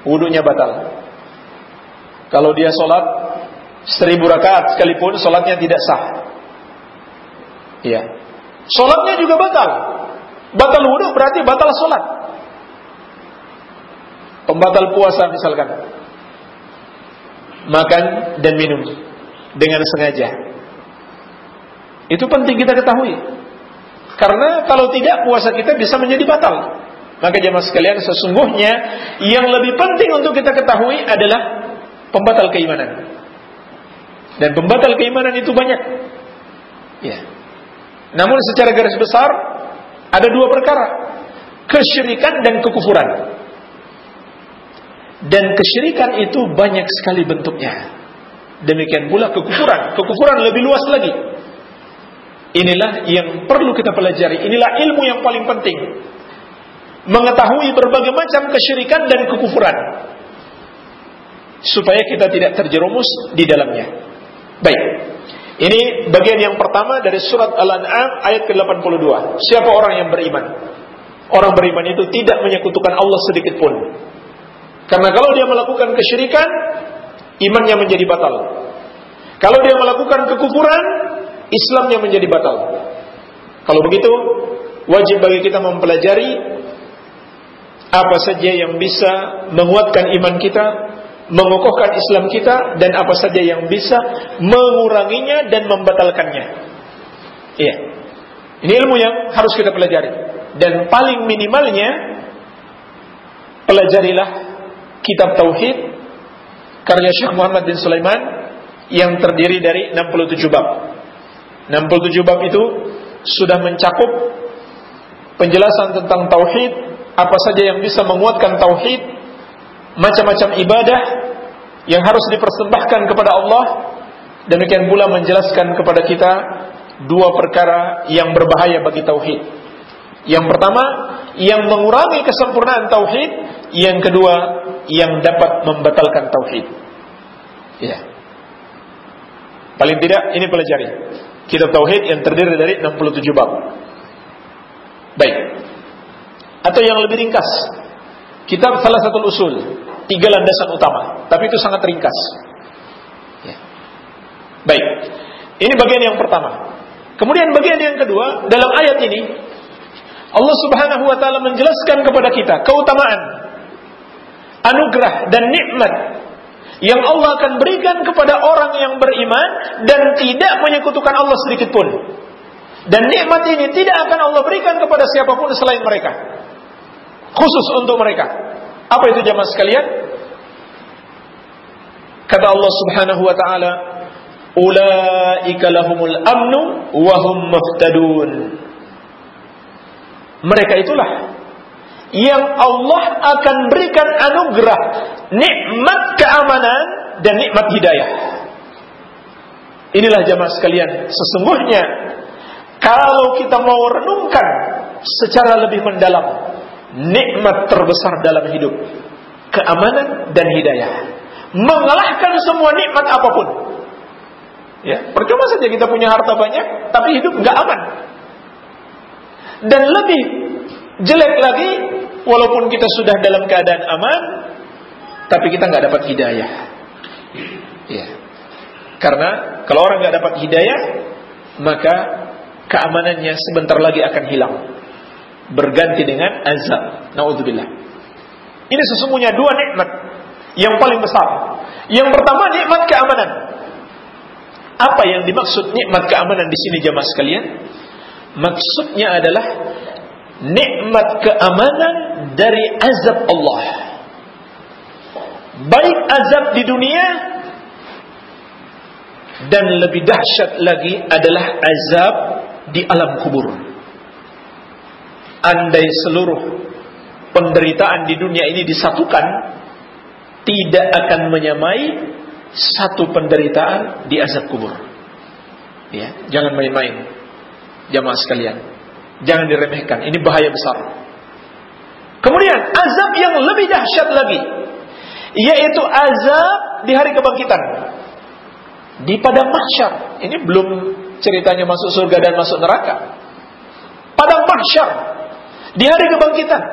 wudhunya batal. Kalau dia sholat seribu rakaat sekalipun sholatnya tidak sah. Iya. Sholatnya juga batal. Batal wudhu berarti batal sholat. Pembatal puasa misalkan. Makan dan minum dengan sengaja. Itu penting kita ketahui. Karena kalau tidak puasa kita bisa menjadi batal. Maka jemaah sekalian sesungguhnya yang lebih penting untuk kita ketahui adalah pembatal keimanan. Dan pembatal keimanan itu banyak. Ya. Namun secara garis besar ada dua perkara, kesyirikan dan kekufuran. Dan kesyirikan itu banyak sekali bentuknya. Demikian pula kekufuran. Kekufuran lebih luas lagi. Inilah yang perlu kita pelajari. Inilah ilmu yang paling penting. Mengetahui berbagai macam kesyirikan dan kekufuran. Supaya kita tidak terjerumus di dalamnya. Baik. Ini bagian yang pertama dari surat Al-An'am ayat ke-82. Siapa orang yang beriman? Orang beriman itu tidak menyekutukan Allah sedikit pun. Karena kalau dia melakukan kesyirikan, imannya menjadi batal. Kalau dia melakukan kekufuran, Islamnya menjadi batal. Kalau begitu, wajib bagi kita mempelajari apa saja yang bisa menguatkan iman kita, mengokohkan Islam kita, dan apa saja yang bisa menguranginya dan membatalkannya. Iya. Ini ilmu yang harus kita pelajari. Dan paling minimalnya, pelajarilah kitab tauhid karya Syekh Muhammad bin Sulaiman yang terdiri dari 67 bab. 67 bab itu sudah mencakup penjelasan tentang tauhid, apa saja yang bisa menguatkan tauhid, macam-macam ibadah yang harus dipersembahkan kepada Allah. Demikian pula menjelaskan kepada kita dua perkara yang berbahaya bagi tauhid. Yang pertama, yang mengurangi kesempurnaan tauhid, yang kedua, yang dapat membatalkan tauhid. Ya. Paling tidak ini pelajari. Kitab tauhid yang terdiri dari 67 bab. Baik. Atau yang lebih ringkas. Kitab salah satu usul, tiga landasan utama, tapi itu sangat ringkas. Ya. Baik. Ini bagian yang pertama. Kemudian bagian yang kedua, dalam ayat ini Allah Subhanahu wa taala menjelaskan kepada kita keutamaan anugerah dan nikmat yang Allah akan berikan kepada orang yang beriman dan tidak menyekutukan Allah sedikit pun. Dan nikmat ini tidak akan Allah berikan kepada siapa pun selain mereka. Khusus untuk mereka. Apa itu jamaah sekalian? Kata Allah Subhanahu wa taala, "Ulaika lahumul amnu wa hum muhtadun." Mereka itulah yang Allah akan berikan anugerah nikmat keamanan dan nikmat hidayah. Inilah jamaah sekalian, sesungguhnya kalau kita mau renungkan secara lebih mendalam nikmat terbesar dalam hidup, keamanan dan hidayah, mengalahkan semua nikmat apa pun. Ya, percuma saja kita punya harta banyak, tapi hidup nggak aman. Dan lebih jelek lagi walaupun kita sudah dalam keadaan aman, tapi kita nggak dapat hidayah. Ya. Karena kalau orang nggak dapat hidayah, maka keamanannya sebentar lagi akan hilang, berganti dengan azab. Naudzubillah. Ini sesungguhnya dua nikmat yang paling besar. Yang pertama nikmat keamanan. Apa yang dimaksud nikmat keamanan di sini jemaah sekalian? Maksudnya adalah nikmat keamanan dari azab Allah. Baik azab di dunia dan lebih dahsyat lagi adalah azab di alam kubur. Andai seluruh penderitaan di dunia ini disatukan, tidak akan menyamai satu penderitaan di azab kubur. Ya, jangan main-main, jamaah sekalian. Jangan diremehkan, ini bahaya besar. Kemudian azab yang lebih dahsyat lagi, yaitu azab di hari kebangkitan. Di padang mahsyar. Ini belum ceritanya masuk surga dan masuk neraka. Padang mahsyar di hari kebangkitan.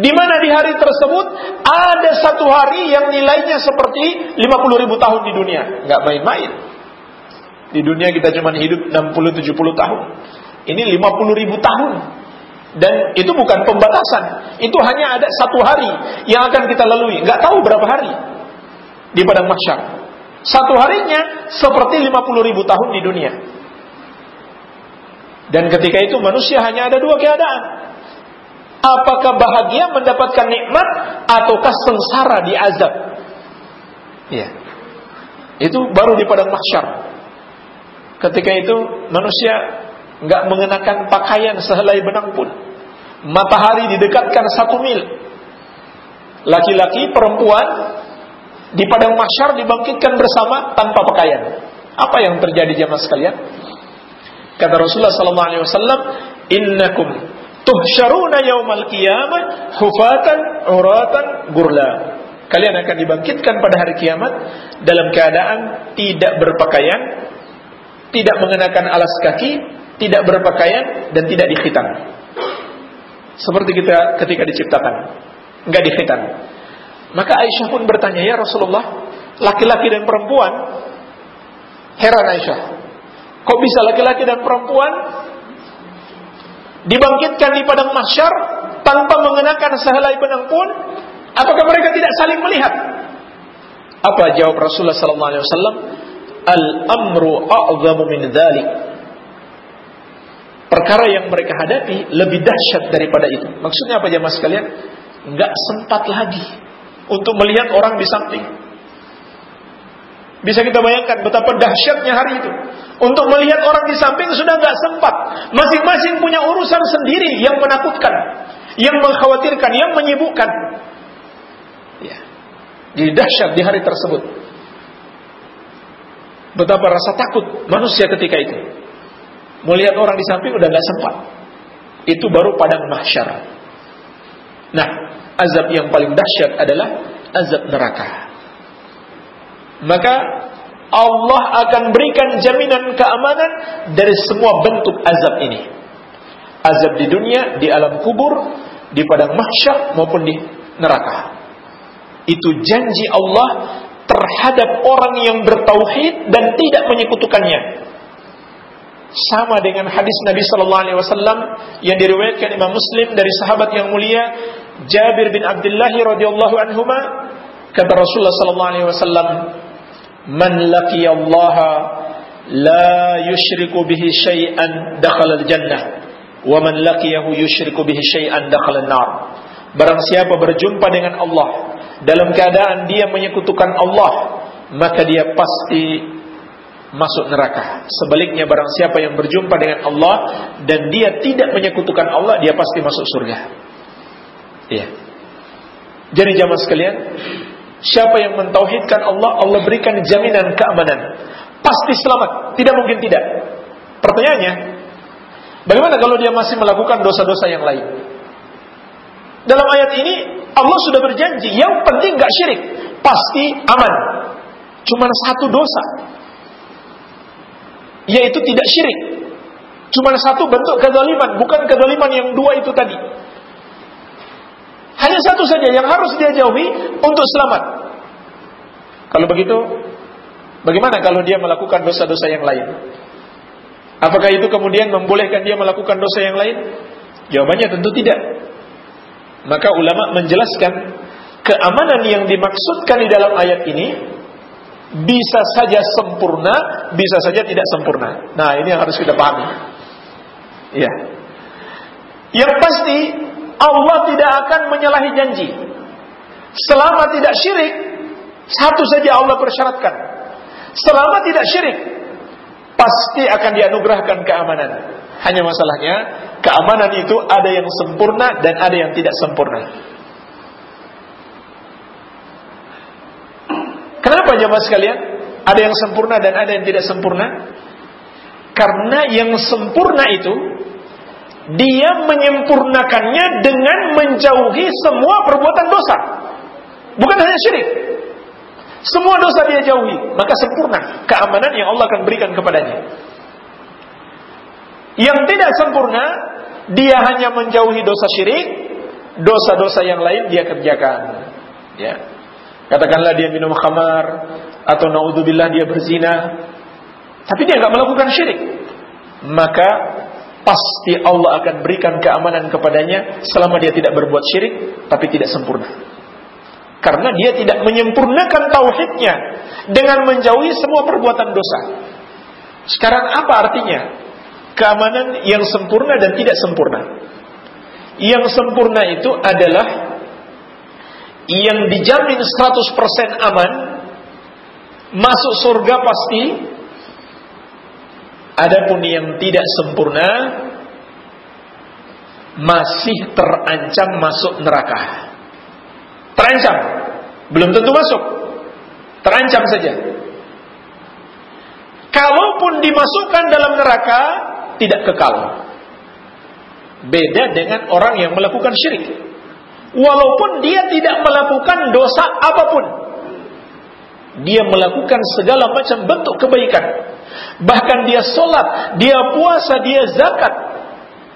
Di mana di hari tersebut ada satu hari yang nilainya seperti 50 ribu tahun di dunia. Nggak main-main. Di dunia kita cuma hidup 60-70 tahun. Ini 50 ribu tahun. Dan itu bukan pembatasan. Itu hanya ada satu hari yang akan kita lalui. Nggak tahu berapa hari di padang mahsyar. Satu harinya seperti 50 ribu tahun di dunia. Dan ketika itu manusia hanya ada dua keadaan. Apakah bahagia mendapatkan nikmat ataukah sengsara di azab? Ya. Itu baru di padang mahsyar. Ketika itu manusia nggak mengenakan pakaian sehelai benang pun. Matahari didekatkan satu mil. Laki-laki, perempuan di padang mahsyar dibangkitkan bersama tanpa pakaian. Apa yang terjadi jamaah sekalian? Kata Rasulullah sallallahu alaihi wasallam, "Innakum tuhsyaruna yaumal qiyamah hufatan uratan gurla." Kalian akan dibangkitkan pada hari kiamat dalam keadaan tidak berpakaian, tidak mengenakan alas kaki, tidak berpakaian dan tidak dikhitan. Seperti kita ketika diciptakan, enggak dikhitan. Maka Aisyah pun bertanya, "Ya Rasulullah, laki-laki dan perempuan?" Heran Aisyah, Kok bisa laki-laki dan perempuan dibangkitkan di padang mahsyar tanpa mengenakan sehelai benang pun? Apakah mereka tidak saling melihat? Apa jawab Rasulullah sallallahu alaihi wasallam? Al-amru a'zamu min dzalik. Perkara yang mereka hadapi lebih dahsyat daripada itu. Maksudnya apa jemaah sekalian? Enggak sempat lagi untuk melihat orang di samping. Bisa kita bayangkan betapa dahsyatnya hari itu. Untuk melihat orang di samping sudah nggak sempat. Masing-masing punya urusan sendiri yang menakutkan, yang mengkhawatirkan, yang menyibukkan. Ya. Jadi dahsyat di hari tersebut. Betapa rasa takut manusia ketika itu. Melihat orang di samping udah nggak sempat. Itu baru padang mahsyar. Nah, azab yang paling dahsyat adalah azab neraka maka Allah akan berikan jaminan keamanan dari semua bentuk azab ini. Azab di dunia, di alam kubur, di padang mahsyar maupun di neraka. Itu janji Allah terhadap orang yang bertauhid dan tidak menyekutukannya. Sama dengan hadis Nabi sallallahu alaihi wasallam yang diriwayatkan Imam Muslim dari sahabat yang mulia Jabir bin Abdullah radhiyallahu anhuma kata Rasulullah sallallahu alaihi wasallam man laqiyallaha la yushriku bihi syai'an dakhala al-jannah wa man laqiyahu yushriku bihi syai'an dakhala an-nar. Barang siapa berjumpa dengan Allah dalam keadaan dia menyekutukan Allah maka dia pasti masuk neraka sebaliknya barang siapa yang berjumpa dengan Allah dan dia tidak menyekutukan Allah dia pasti masuk surga iya jadi jamaah sekalian Siapa yang mentauhidkan Allah, Allah berikan jaminan keamanan. Pasti selamat, tidak mungkin tidak. Pertanyaannya, bagaimana kalau dia masih melakukan dosa-dosa yang lain? Dalam ayat ini Allah sudah berjanji, yang penting gak syirik, pasti aman. Cuma satu dosa, yaitu tidak syirik. Cuma satu bentuk kezaliman, bukan kezaliman yang dua itu tadi. Hanya satu saja yang harus dia jauhi untuk selamat. Kalau begitu, bagaimana kalau dia melakukan dosa-dosa yang lain? Apakah itu kemudian membolehkan dia melakukan dosa yang lain? Jawabannya tentu tidak. Maka ulama menjelaskan keamanan yang dimaksudkan di dalam ayat ini bisa saja sempurna, bisa saja tidak sempurna. Nah, ini yang harus kita pahami. Ya. Yang pasti Allah tidak akan menyalahi janji. Selama tidak syirik, satu saja Allah persyaratkan. Selama tidak syirik, pasti akan dianugerahkan keamanan. Hanya masalahnya, keamanan itu ada yang sempurna dan ada yang tidak sempurna. Kenapa jemaah sekalian? Ada yang sempurna dan ada yang tidak sempurna? Karena yang sempurna itu dia menyempurnakannya dengan menjauhi semua perbuatan dosa. Bukan hanya syirik. Semua dosa dia jauhi, maka sempurna keamanan yang Allah akan berikan kepadanya. Yang tidak sempurna, dia hanya menjauhi dosa syirik, dosa-dosa yang lain dia kerjakan. Ya. Katakanlah dia minum khamar atau naudzubillah dia berzina, tapi dia nggak melakukan syirik. Maka pasti Allah akan berikan keamanan kepadanya selama dia tidak berbuat syirik tapi tidak sempurna. Karena dia tidak menyempurnakan tauhidnya dengan menjauhi semua perbuatan dosa. Sekarang apa artinya? keamanan yang sempurna dan tidak sempurna. Yang sempurna itu adalah yang dijamin 100% aman, masuk surga pasti. Adapun yang tidak sempurna masih terancam masuk neraka. Terancam, belum tentu masuk. Terancam saja. Kalaupun dimasukkan dalam neraka, tidak kekal. Beda dengan orang yang melakukan syirik. Walaupun dia tidak melakukan dosa apa pun. Dia melakukan segala macam bentuk kebaikan. Bahkan dia sholat, dia puasa, dia zakat.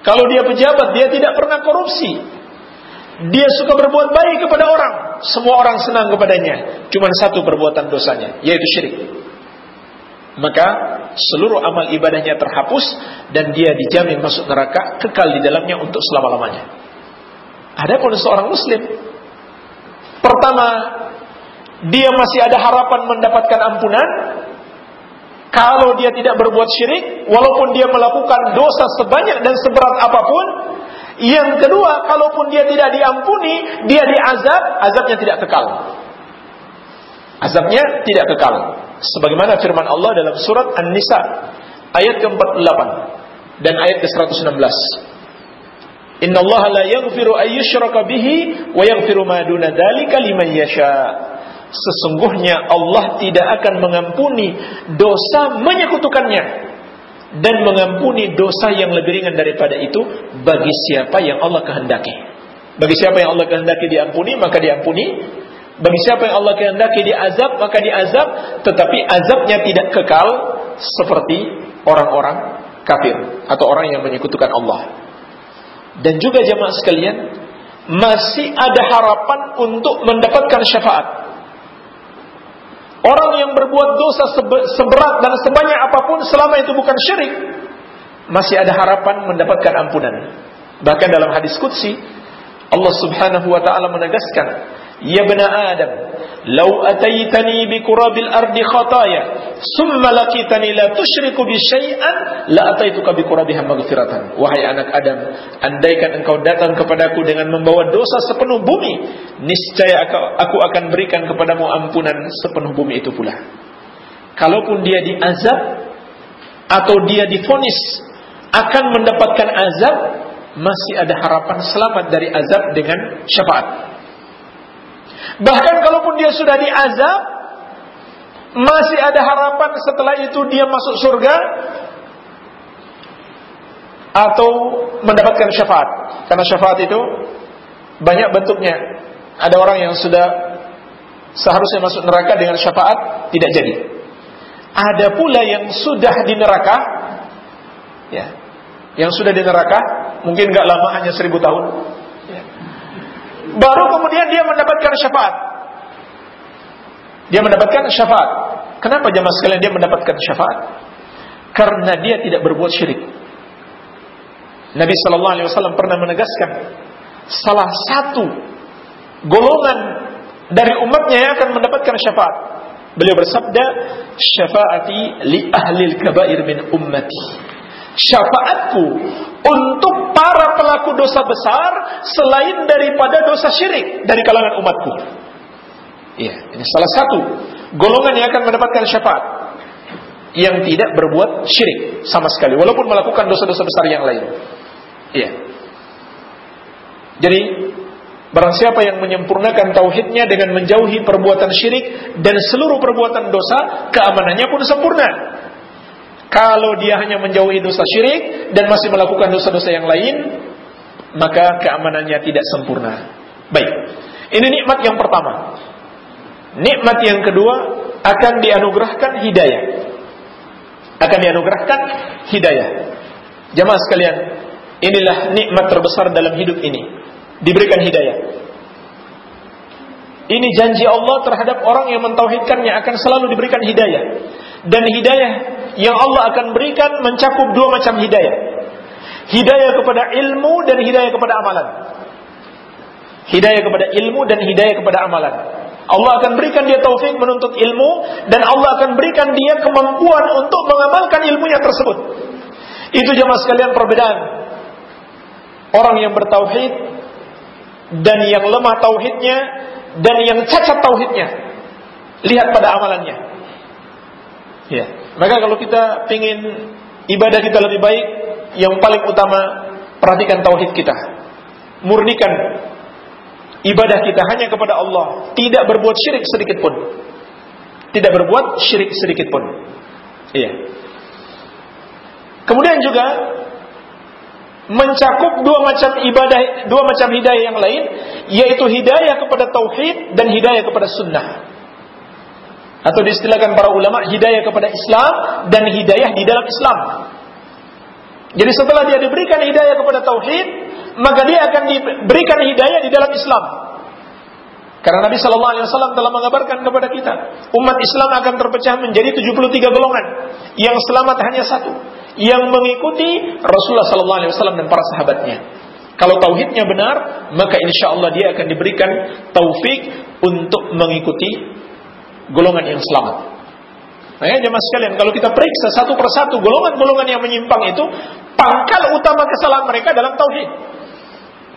Kalau dia pejabat, dia tidak pernah korupsi. Dia suka berbuat baik kepada orang. Semua orang senang kepadanya. Cuma satu perbuatan dosanya, yaitu syirik maka seluruh amal ibadahnya terhapus dan dia dijamin masuk neraka kekal di dalamnya untuk selama-lamanya. Adapun seorang muslim. Pertama dia masih ada harapan mendapatkan ampunan. Kalau dia tidak berbuat syirik walaupun dia melakukan dosa sebanyak dan seberat apa pun. Yang kedua kalaupun dia tidak diampuni dia diazab azabnya tidak kekal. Azabnya tidak kekal. Sebagaimana firman Allah dalam surat An-Nisa ayat ke-48 dan ayat ke-116. Inna Allah la yaghfiru ayyushraka bihi wa yaghfiru ma duna dzalika liman yasha. Sesungguhnya Allah tidak akan mengampuni dosa menyekutukannya dan mengampuni dosa yang lebih ringan daripada itu bagi siapa yang Allah kehendaki. Bagi siapa yang Allah kehendaki diampuni maka diampuni bagi siapa yang Allah kehendaki diazab, maka diazab, tetapi azabnya tidak kekal seperti orang-orang kafir atau orang yang menyekutukan Allah. Dan juga jemaah sekalian, masih ada harapan untuk mendapatkan syafaat. Orang yang berbuat dosa seberat dan sebanyak apa pun selama itu bukan syirik, masih ada harapan mendapatkan ampunan. Bahkan dalam hadis qudsi Allah Subhanahu wa taala menegaskan, Ya bena Adam, lau ataitani bi kurabil ardi khataya, summa laqitani la tusyriku bi syai'an, la ataituka bi kurabiha maghfiratan. Wahai anak Adam, andaikan engkau datang kepadaku dengan membawa dosa sepenuh bumi, niscaya aku akan berikan kepadamu ampunan sepenuh bumi itu pula. Kalaupun dia diazab atau dia difonis akan mendapatkan azab, masih ada harapan selamat dari azab dengan syafaat. Bahkan kalaupun dia sudah diazab, masih ada harapan setelah itu dia masuk surga atau mendapatkan syafaat. Karena syafaat itu banyak bentuknya. Ada orang yang sudah seharusnya masuk neraka dengan syafaat tidak jadi. Ada pula yang sudah di neraka, ya, yang sudah di neraka mungkin nggak lama hanya seribu tahun, baru kemudian dia mendapatkan syafaat. Dia mendapatkan syafaat. Kenapa jamaah sekalian dia mendapatkan syafaat? Karena dia tidak berbuat syirik. Nabi Wasallam pernah menegaskan salah satu golongan dari umatnya yang akan mendapatkan syafaat. Beliau bersabda, syafaati li ahli kabair min ummati. Syafaatku untuk pelaku dosa besar selain daripada dosa syirik dari kalangan umatku. Iya, ini salah satu golongan yang akan mendapatkan syafaat yang tidak berbuat syirik sama sekali walaupun melakukan dosa-dosa besar yang lain. Iya. Jadi barang siapa yang menyempurnakan tauhidnya dengan menjauhi perbuatan syirik dan seluruh perbuatan dosa, keamanannya pun sempurna. Kalau dia hanya menjauhi dosa syirik dan masih melakukan dosa-dosa yang lain, maka keamanannya tidak sempurna. Baik. Ini nikmat yang pertama. Nikmat yang kedua akan dianugerahkan hidayah. Akan dianugerahkan hidayah. Jamaah sekalian, inilah nikmat terbesar dalam hidup ini. Diberikan hidayah. Ini janji Allah terhadap orang yang mentauhidkannya akan selalu diberikan hidayah. Dan hidayah yang Allah akan berikan mencakup dua macam hidayah. Hidayah kepada ilmu dan hidayah kepada amalan. Hidayah kepada ilmu dan hidayah kepada amalan. Allah akan berikan dia taufik menuntut ilmu dan Allah akan berikan dia kemampuan untuk mengamalkan ilmunya tersebut. Itu jemaah sekalian perbedaan orang yang bertauhid dan yang lemah tauhidnya dan yang cacat tauhidnya. Lihat pada amalannya. Ya. Maka kalau kita ingin ibadah kita lebih baik, yang paling utama perhatikan tauhid kita. Murnikan ibadah kita hanya kepada Allah, tidak berbuat syirik sedikit pun. Tidak berbuat syirik sedikit pun. Iya. Kemudian juga mencakup dua macam ibadah, dua macam hidayah yang lain, yaitu hidayah kepada tauhid dan hidayah kepada sunnah. Atau diistilahkan para ulama hidayah kepada Islam dan hidayah di dalam Islam. Jadi setelah dia diberikan hidayah kepada tauhid, maka dia akan diberikan hidayah di dalam Islam. Karena Nabi Shallallahu Alaihi Wasallam telah mengabarkan kepada kita, umat Islam akan terpecah menjadi 73 golongan, yang selamat hanya satu, yang mengikuti Rasulullah Sallallahu Alaihi Wasallam dan para sahabatnya. Kalau tauhidnya benar, maka insya Allah dia akan diberikan taufik untuk mengikuti golongan yang selamat. Makanya jemaah sekalian, kalau kita periksa satu persatu golongan-golongan yang menyimpang itu, pangkal utama kesalahan mereka dalam tauhid.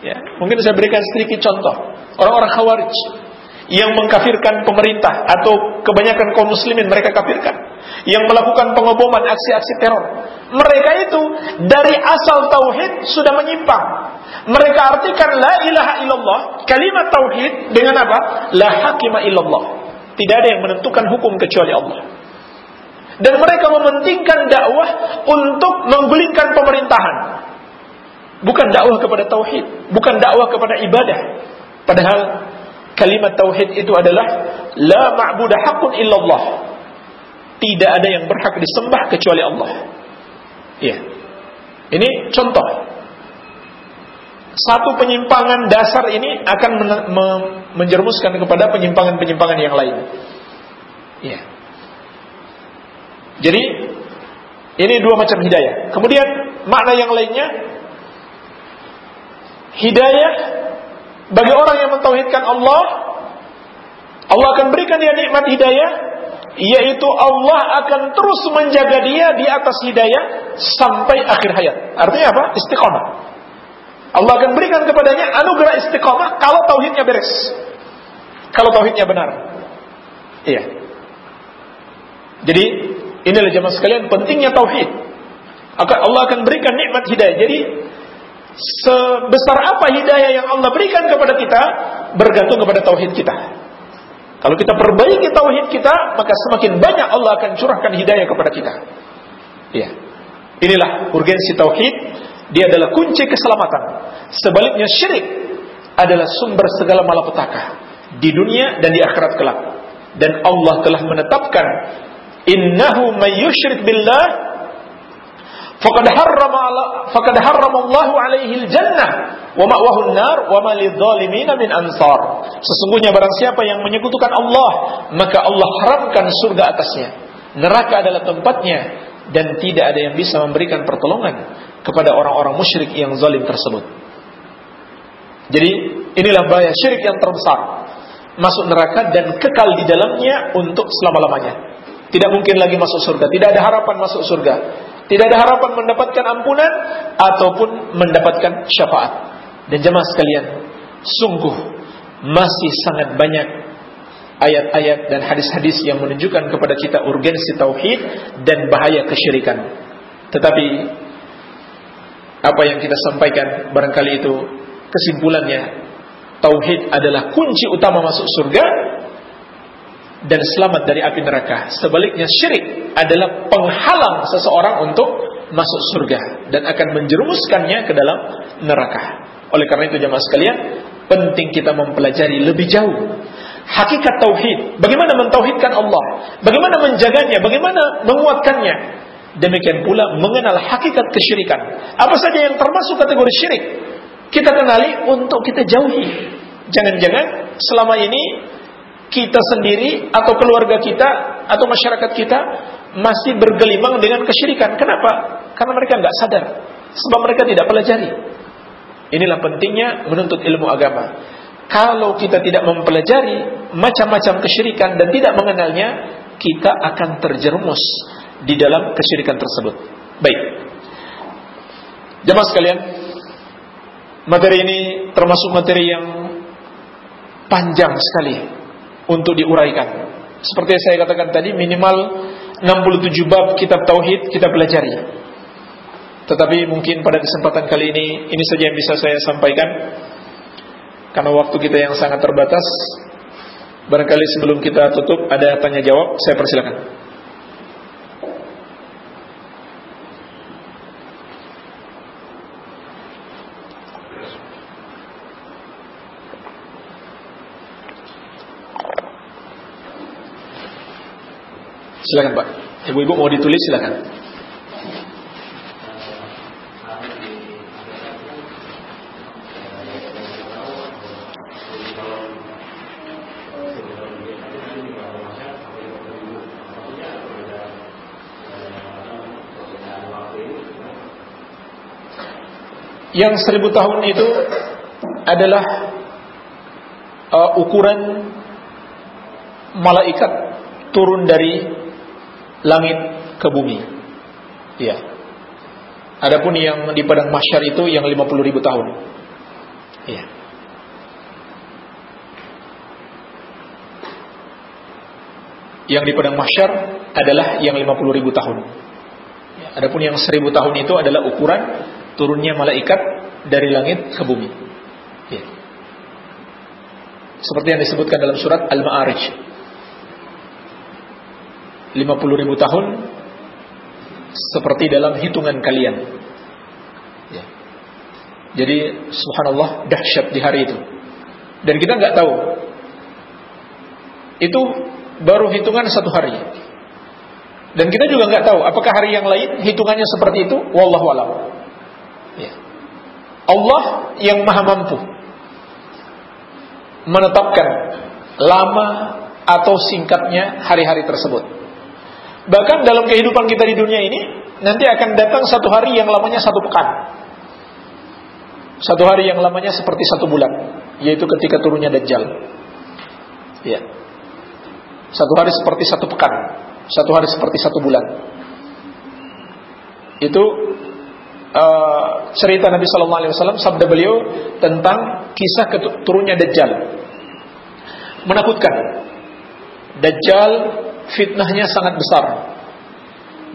Ya, mungkin saya berikan sedikit contoh. Orang-orang Khawarij yang mengkafirkan pemerintah atau kebanyakan kaum muslimin mereka kafirkan. Yang melakukan pengoboman aksi-aksi teror. Mereka itu dari asal tauhid sudah menyimpang. Mereka artikan la ilaha illallah kalimat tauhid dengan apa? La hakima illallah. Tidak ada yang menentukan hukum kecuali Allah dan mereka mementingkan dakwah untuk menggulingkan pemerintahan bukan dakwah kepada tauhid bukan dakwah kepada ibadah padahal kalimat tauhid itu adalah la ma'budu haqqun illallah. Tidak ada yang berhak disembah kecuali Allah. Iya. Ini contoh. Satu penyimpangan dasar ini akan menjerumuskan kepada penyimpangan-penyimpangan yang lain. Iya. Jadi ini dua macam hidayah. Kemudian makna yang lainnya hidayah bagi orang yang mentauhidkan Allah, Allah akan berikan dia nikmat hidayah, yaitu Allah akan terus menjaga dia di atas hidayah sampai akhir hayat. Artinya apa? Istiqomah. Allah akan berikan kepadanya anugerah istiqomah kalau tauhidnya beres. Kalau tauhidnya benar. Iya. Jadi inilah jemaah sekalian pentingnya tauhid. Allah akan berikan nikmat hidayah. Jadi sebesar apa hidayah yang Allah berikan kepada kita bergantung kepada tauhid kita. Kalau kita perbaiki tauhid kita, maka semakin banyak Allah akan curahkan hidayah kepada kita. Iya. Inilah urgensi tauhid, dia adalah kunci keselamatan. Sebaliknya syirik adalah sumber segala malapetaka di dunia dan di akhirat kelak. Dan Allah telah menetapkan innahu may yusyrik billah faqad harrama faqad harrama Allah alaihi jannah wa ma'wahu an-nar wa ma lidh-dhalimin min ansar. Sesungguhnya barang siapa yang menyekutukan Allah, maka Allah haramkan surga atasnya. Neraka adalah tempatnya dan tidak ada yang bisa memberikan pertolongan kepada orang-orang musyrik yang zalim tersebut. Jadi inilah bahaya syirik yang terbesar. Masuk neraka dan kekal di dalamnya untuk selama-lamanya. Tidak mungkin lagi masuk surga. Tidak ada harapan masuk surga. Tidak ada harapan mendapatkan ampunan ataupun mendapatkan syafaat. Dan jemaah sekalian, sungguh masih sangat banyak ayat-ayat dan hadis-hadis yang menunjukkan kepada kita urgensi tauhid dan bahaya kesyirikan. Tetapi apa yang kita sampaikan barangkali itu kesimpulannya tauhid adalah kunci utama masuk surga dan selamat dari api neraka. Sebaliknya syirik adalah penghalang seseorang untuk masuk surga dan akan menjerumuskannya ke dalam neraka. Oleh karena itu jemaah sekalian, penting kita mempelajari lebih jauh hakikat tauhid. Bagaimana mentauhidkan Allah? Bagaimana menjaganya? Bagaimana menguatkannya? Demikian pula mengenal hakikat kesyirikan. Apa saja yang termasuk kategori syirik? Kita kenali untuk kita jauhi. Jangan-jangan selama ini kita sendiri atau keluarga kita atau masyarakat kita masih bergelimang dengan kesyirikan. Kenapa? Karena mereka nggak sadar, sebab mereka tidak pelajari. Inilah pentingnya menuntut ilmu agama. Kalau kita tidak mempelajari macam-macam kesyirikan dan tidak mengenalnya, kita akan terjerumus di dalam kesyirikan tersebut. Baik. Jemaah sekalian, materi ini termasuk materi yang panjang sekali untuk diuraikan. Seperti yang saya katakan tadi, minimal 67 bab kitab tauhid kita pelajari. Tetapi mungkin pada kesempatan kali ini ini saja yang bisa saya sampaikan. Karena waktu kita yang sangat terbatas. Barangkali sebelum kita tutup ada tanya jawab, saya persilakan. Silakan Pak. Ibu-ibu mau ditulis silakan. Yang seribu tahun itu adalah uh, ukuran malaikat turun dari langit ke bumi. Ya. Adapun yang di padang mahsyar itu yang 50 ribu tahun. Ya. Yang di padang mahsyar adalah yang 50 ribu tahun. Ya. Adapun yang 1000 tahun itu adalah ukuran turunnya malaikat dari langit ke bumi. Ya. Seperti yang disebutkan dalam surat Al-Ma'arij 50 ribu tahun seperti dalam hitungan kalian. Ya. Jadi subhanallah dahsyat di hari itu. Dan kita nggak tahu. Itu baru hitungan satu hari. Dan kita juga nggak tahu apakah hari yang lain hitungannya seperti itu. Wallahu alam. Ya. Allah yang maha mampu menetapkan lama atau singkatnya hari-hari tersebut. Bahkan dalam kehidupan kita di dunia ini nanti akan datang satu hari yang lamanya satu pekan. Satu hari yang lamanya seperti satu bulan, yaitu ketika turunnya Dajjal. Ya. Satu hari seperti satu pekan, satu hari seperti satu bulan. Itu uh, cerita Nabi Sallallahu Alaihi Wasallam sabda beliau tentang kisah turunnya Dajjal. Menakutkan. Dajjal fitnahnya sangat besar.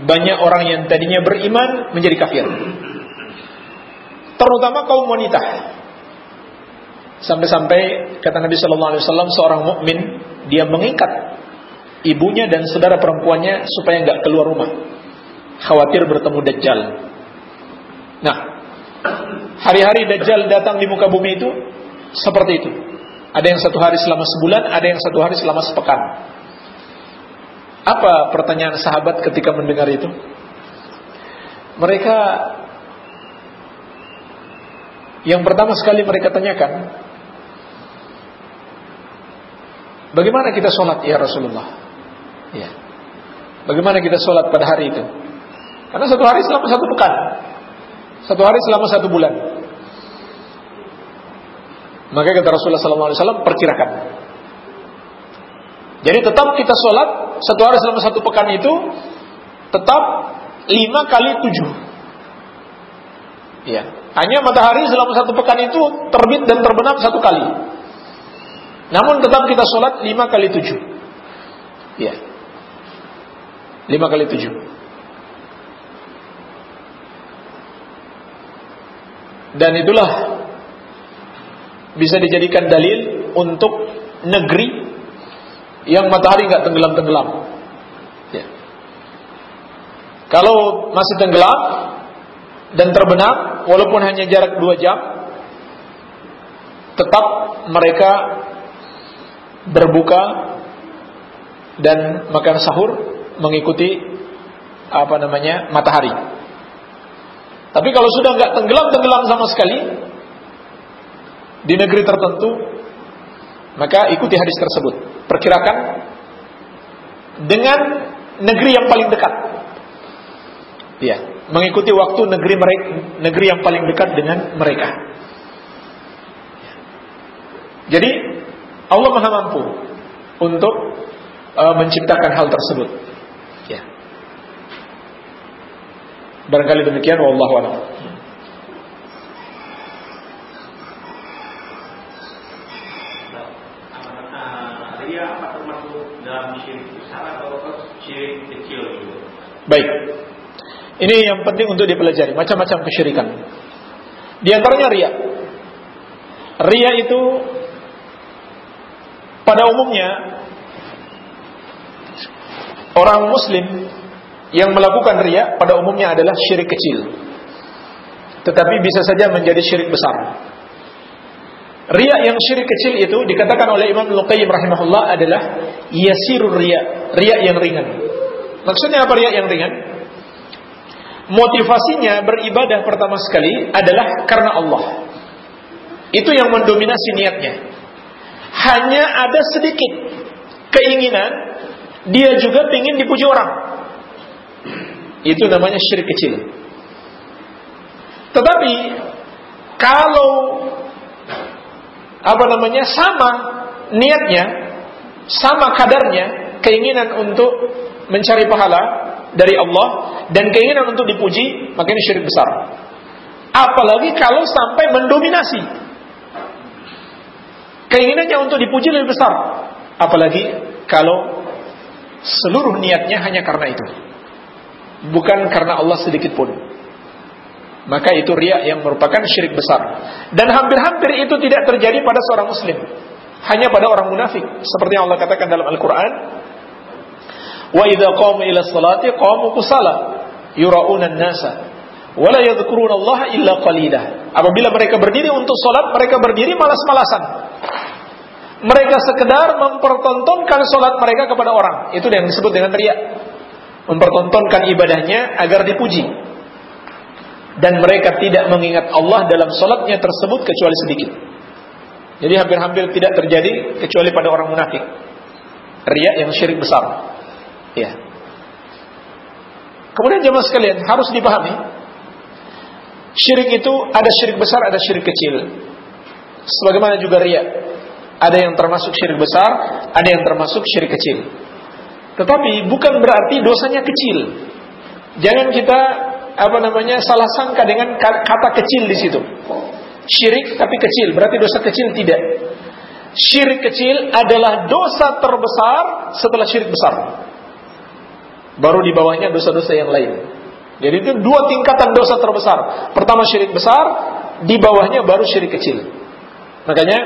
Banyak orang yang tadinya beriman menjadi kafir. Terutama kaum wanita. Sampai-sampai kata Nabi Shallallahu Alaihi Wasallam seorang mukmin dia mengikat ibunya dan saudara perempuannya supaya nggak keluar rumah, khawatir bertemu Dajjal. Nah, hari-hari Dajjal datang di muka bumi itu seperti itu. Ada yang satu hari selama sebulan, ada yang satu hari selama sepekan. Apa pertanyaan sahabat ketika mendengar itu? Mereka yang pertama sekali mereka tanyakan, bagaimana kita sholat ya Rasulullah? Ya. Bagaimana kita sholat pada hari itu? Karena satu hari selama satu pekan, satu hari selama satu bulan. Maka kata Rasulullah SAW perkirakan. Jadi tetap kita sholat satu hari selama satu pekan itu tetap lima kali tujuh. Ya, hanya matahari selama satu pekan itu terbit dan terbenam satu kali. Namun tetap kita sholat lima kali tujuh. Ya, lima kali tujuh. Dan itulah bisa dijadikan dalil untuk negeri yang matahari nggak tenggelam-tenggelam. Ya. Kalau masih tenggelam dan terbenam, walaupun hanya jarak dua jam, tetap mereka berbuka dan makan sahur mengikuti apa namanya matahari. Tapi kalau sudah nggak tenggelam-tenggelam sama sekali di negeri tertentu, maka ikuti hadis tersebut. Perkirakan dengan negeri yang paling dekat. Ya, mengikuti waktu negeri mereka, negeri yang paling dekat dengan mereka. Jadi Allah Maha mampu untuk uh, menciptakan hal tersebut. Ya. Barangkali demikian wallahu a'lam. Baik. Ini yang penting untuk dipelajari, macam-macam kesyirikan. Di antaranya ria. Ria itu pada umumnya orang muslim yang melakukan ria pada umumnya adalah syirik kecil. Tetapi bisa saja menjadi syirik besar. Ria yang syirik kecil itu dikatakan oleh Imam Al-Qayyim rahimahullah adalah yasirur ria, ria yang ringan. Maksudnya apa ria yang ringan? Motivasinya beribadah pertama sekali adalah karena Allah. Itu yang mendominasi niatnya. Hanya ada sedikit keinginan dia juga ingin dipuji orang. Itu namanya syirik kecil. Tetapi kalau apa namanya sama niatnya, sama kadarnya, keinginan untuk mencari pahala dari Allah dan keinginan untuk dipuji, maka ini syirik besar. Apalagi kalau sampai mendominasi. Keinginannya untuk dipuji lebih besar. Apalagi kalau seluruh niatnya hanya karena itu. Bukan karena Allah sedikit pun maka itu riak yang merupakan syirik besar. Dan hampir-hampir itu tidak terjadi pada seorang muslim. Hanya pada orang munafik. Seperti yang Allah katakan dalam Al-Quran. Wa idha qamu ila salati qamu kusala yura'una nasa wa la yadhkuruna Allah illa qalila. Apabila mereka berdiri untuk salat, mereka berdiri malas-malasan. Mereka sekedar mempertontonkan salat mereka kepada orang. Itu yang disebut dengan riak. Mempertontonkan ibadahnya agar dipuji dan mereka tidak mengingat Allah dalam solatnya tersebut kecuali sedikit. Jadi hampir-hampir tidak terjadi kecuali pada orang munafik. Riak yang syirik besar. Ya. Kemudian jemaah sekalian harus dipahami syirik itu ada syirik besar, ada syirik kecil. Sebagaimana juga riak. Ada yang termasuk syirik besar, ada yang termasuk syirik kecil. Tetapi bukan berarti dosanya kecil. Jangan kita apa namanya salah sangka dengan kata kecil di situ. Syirik tapi kecil, berarti dosa kecil tidak. Syirik kecil adalah dosa terbesar setelah syirik besar. Baru di bawahnya dosa-dosa yang lain. Jadi itu dua tingkatan dosa terbesar. Pertama syirik besar, di bawahnya baru syirik kecil. Makanya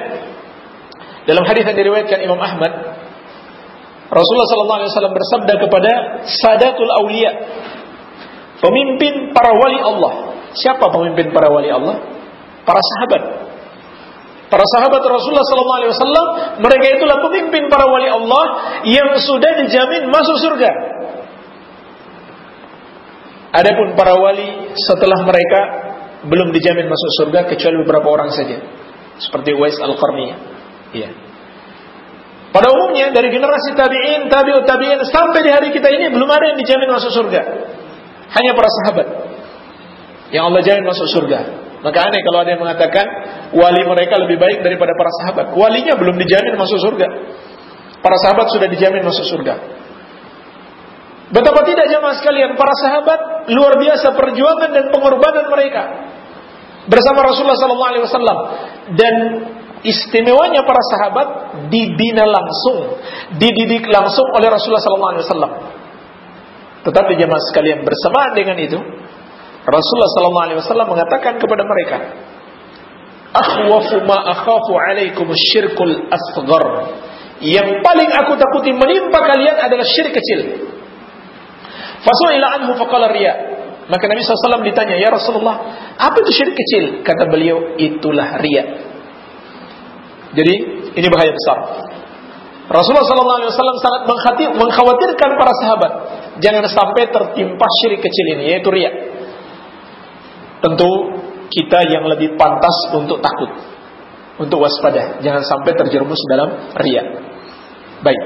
dalam hadis yang diriwayatkan Imam Ahmad, Rasulullah SAW bersabda kepada Sadatul Aulia, Pemimpin para wali Allah. Siapa pemimpin para wali Allah? Para sahabat. Para sahabat Rasulullah sallallahu alaihi wasallam, mereka itulah pemimpin para wali Allah yang sudah dijamin masuk surga. Adapun para wali setelah mereka belum dijamin masuk surga kecuali beberapa orang saja. Seperti Wais Al-Qarni. Iya. Pada umumnya dari generasi tabi'in, tabi'ut tabi'in sampai di hari kita ini belum ada yang dijamin masuk surga. Hanya para sahabat yang Allah jamin masuk surga. Maka aneh kalau ada yang mengatakan wali mereka lebih baik daripada para sahabat. Walinya belum dijamin masuk surga. Para sahabat sudah dijamin masuk surga. Betapa tidak jemaah sekalian, para sahabat luar biasa perjuangan dan pengorbanan mereka bersama Rasulullah SAW dan istimewanya para sahabat dibina langsung, dididik langsung oleh Rasulullah SAW. Tetapi jemaah sekalian bersamaan dengan itu, Rasulullah SAW mengatakan kepada mereka, Akhwafu ma akhafu alaikum syirkul asghar. Yang paling aku takuti menimpa kalian adalah syirik kecil. Fasu'ila anhu faqala riya. Maka Nabi SAW ditanya, Ya Rasulullah, apa itu syirik kecil? Kata beliau, itulah riya. Jadi, ini bahaya besar. Rasulullah SAW sangat mengkhawatirkan para sahabat jangan sampai tertimpa syirik kecil ini yaitu riak. Tentu kita yang lebih pantas untuk takut, untuk waspada, jangan sampai terjerumus dalam riak. Baik.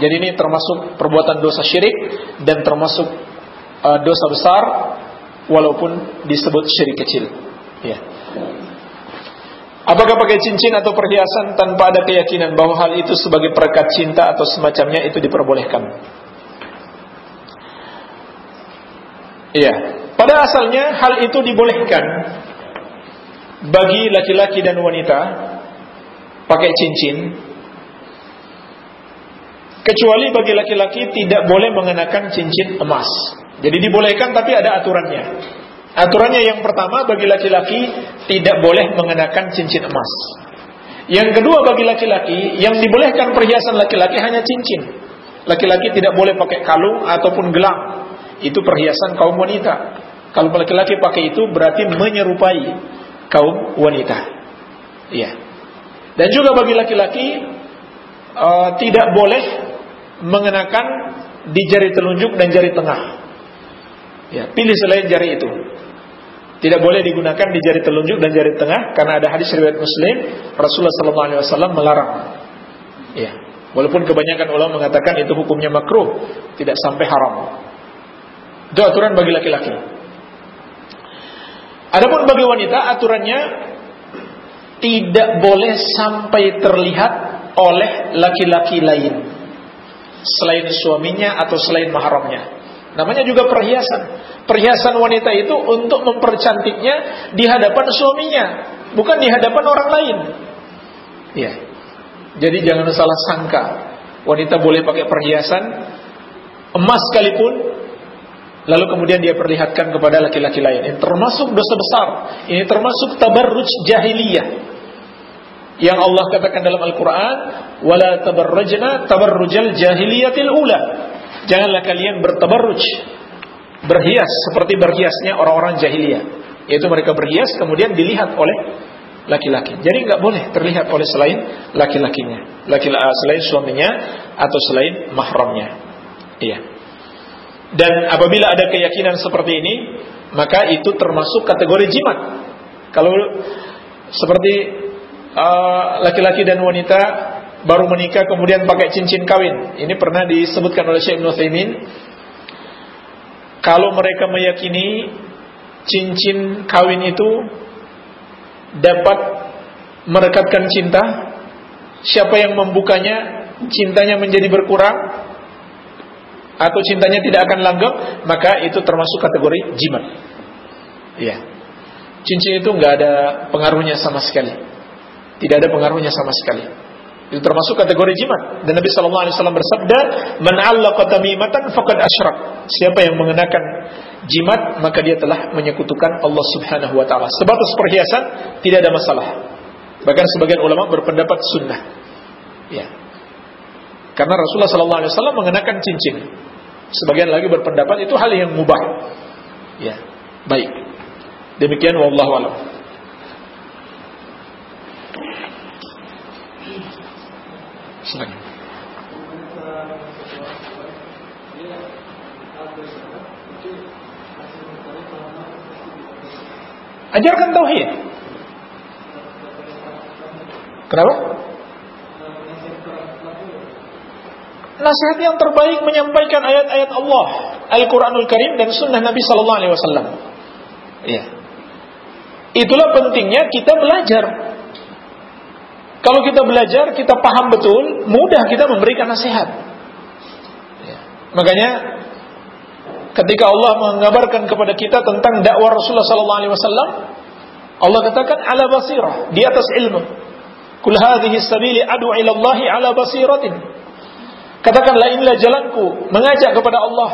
Jadi ini termasuk perbuatan dosa syirik dan termasuk uh, dosa besar walaupun disebut syirik kecil. Ya. Apakah pakai cincin atau perhiasan tanpa ada keyakinan bahwa hal itu sebagai perekat cinta atau semacamnya itu diperbolehkan? Iya, pada asalnya hal itu dibolehkan bagi laki-laki dan wanita pakai cincin. Kecuali bagi laki-laki tidak boleh mengenakan cincin emas. Jadi dibolehkan tapi ada aturannya. Aturannya yang pertama bagi laki-laki tidak boleh mengenakan cincin emas. Yang kedua bagi laki-laki yang dibolehkan perhiasan laki-laki hanya cincin. Laki-laki tidak boleh pakai kalung ataupun gelang. Itu perhiasan kaum wanita. Kalau laki-laki pakai itu berarti menyerupai kaum wanita. Iya. Dan juga bagi laki-laki uh, tidak boleh mengenakan di jari telunjuk dan jari tengah. Ya, pilih selain jari itu. Tidak boleh digunakan di jari telunjuk dan jari tengah karena ada hadis riwayat Muslim Rasulullah wasallam melarang. Ya. Walaupun kebanyakan ulama mengatakan itu hukumnya makruh, tidak sampai haram. Itu aturan bagi laki-laki. Adapun bagi wanita aturannya tidak boleh sampai terlihat oleh laki-laki lain selain suaminya atau selain mahramnya. Namanya juga perhiasan. Perhiasan wanita itu untuk mempercantiknya di hadapan suaminya, bukan di hadapan orang lain. Ya. Jadi jangan salah sangka. Wanita boleh pakai perhiasan emas sekalipun lalu kemudian dia perlihatkan kepada laki-laki lain. Ini termasuk dosa besar. Ini termasuk tabarruj jahiliyah. Yang Allah katakan dalam Al-Qur'an, "Wala tabarrajna tabarrujal jahiliyatil ula." Janganlah kalian bertabarruj, berhias seperti berhiasnya orang-orang jahiliyah. Yaitu mereka berhias kemudian dilihat oleh laki-laki. Jadi nggak boleh terlihat oleh selain laki-lakinya, laki-laki ah, selain suaminya atau selain mahramnya. Iya. Dan apabila ada keyakinan seperti ini, maka itu termasuk kategori jimat. Kalau seperti laki-laki uh, dan wanita baru menikah kemudian pakai cincin kawin. Ini pernah disebutkan oleh Syekh Nuthaimin. Kalau mereka meyakini cincin kawin itu dapat merekatkan cinta, siapa yang membukanya cintanya menjadi berkurang atau cintanya tidak akan langgeng, maka itu termasuk kategori jimat. Iya. Cincin itu nggak ada pengaruhnya sama sekali. Tidak ada pengaruhnya sama sekali. Itu termasuk kategori jimat. Dan Nabi Shallallahu Alaihi Wasallam bersabda, "Man tamimatan faqad asyrak." Siapa yang mengenakan jimat, maka dia telah menyekutukan Allah Subhanahu Wa Taala. Sebatas perhiasan tidak ada masalah. Bahkan sebagian ulama berpendapat sunnah. Ya. Karena Rasulullah Shallallahu Alaihi Wasallam mengenakan cincin. Sebagian lagi berpendapat itu hal yang mubah. Ya, baik. Demikian wallahu. Silakan. Ajarkan tauhid. Kenapa? Nasihat yang terbaik menyampaikan ayat-ayat Allah, Al-Quranul Karim dan Sunnah Nabi Sallallahu Alaihi Wasallam. Iya. Itulah pentingnya kita belajar kalau kita belajar, kita paham betul, mudah kita memberikan nasihat. Ya. Makanya ketika Allah mengabarkan kepada kita tentang dakwah Rasulullah sallallahu alaihi wasallam, Allah katakan ala basirah, di atas ilmu. Kul hadhihi sabili adu ila Allah ala basiratin. Katakanlah inilah jalanku mengajak kepada Allah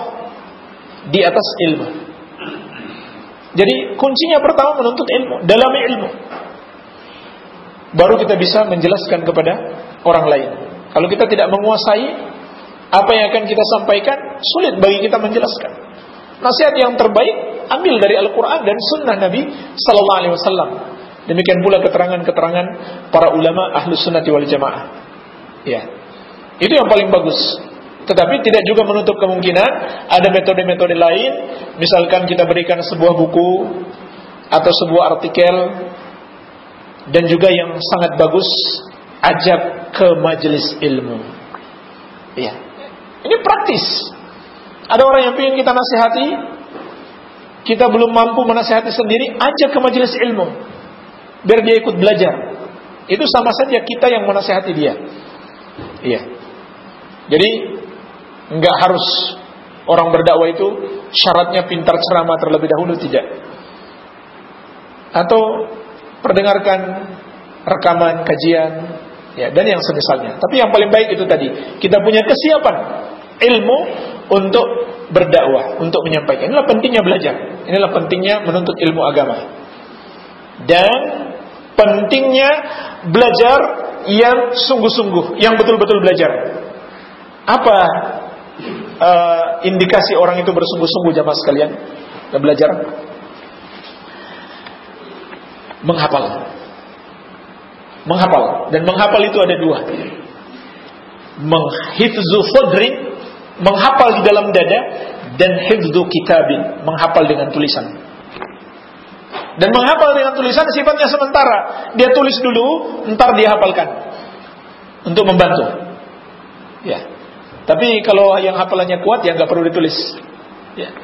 di atas ilmu. Jadi kuncinya pertama menuntut ilmu, dalam ilmu baru kita bisa menjelaskan kepada orang lain. Kalau kita tidak menguasai apa yang akan kita sampaikan, sulit bagi kita menjelaskan. Nasihat yang terbaik ambil dari Al-Quran dan Sunnah Nabi Sallallahu Alaihi Wasallam. Demikian pula keterangan-keterangan para ulama ahlu sunnati wal jamaah. Ya, itu yang paling bagus. Tetapi tidak juga menutup kemungkinan ada metode-metode lain. Misalkan kita berikan sebuah buku atau sebuah artikel dan juga yang sangat bagus ajak ke majelis ilmu. Ya. Ini praktis. Ada orang yang ingin kita nasihati, kita belum mampu menasihati sendiri, ajak ke majelis ilmu. Biar dia ikut belajar. Itu sama saja kita yang menasihati dia. Iya. Jadi nggak harus orang berdakwah itu syaratnya pintar ceramah terlebih dahulu tidak. Atau perdengarkan rekaman kajian ya dan yang semisalnya. Tapi yang paling baik itu tadi, kita punya kesiapan ilmu untuk berdakwah, untuk menyampaikan. Inilah pentingnya belajar. Inilah pentingnya menuntut ilmu agama. Dan pentingnya belajar yang sungguh-sungguh, yang betul-betul belajar. Apa uh, indikasi orang itu bersungguh-sungguh jamaah sekalian belajar? Menghafal. Menghafal dan menghafal itu ada dua. Menghifzu sadri, menghafal di dalam dada dan hifzu kitabin, menghafal dengan tulisan. Dan menghafal dengan tulisan sifatnya sementara. Dia tulis dulu, ntar dia hafalkan. Untuk membantu. Ya. Tapi kalau yang hafalannya kuat ya nggak perlu ditulis. Ya.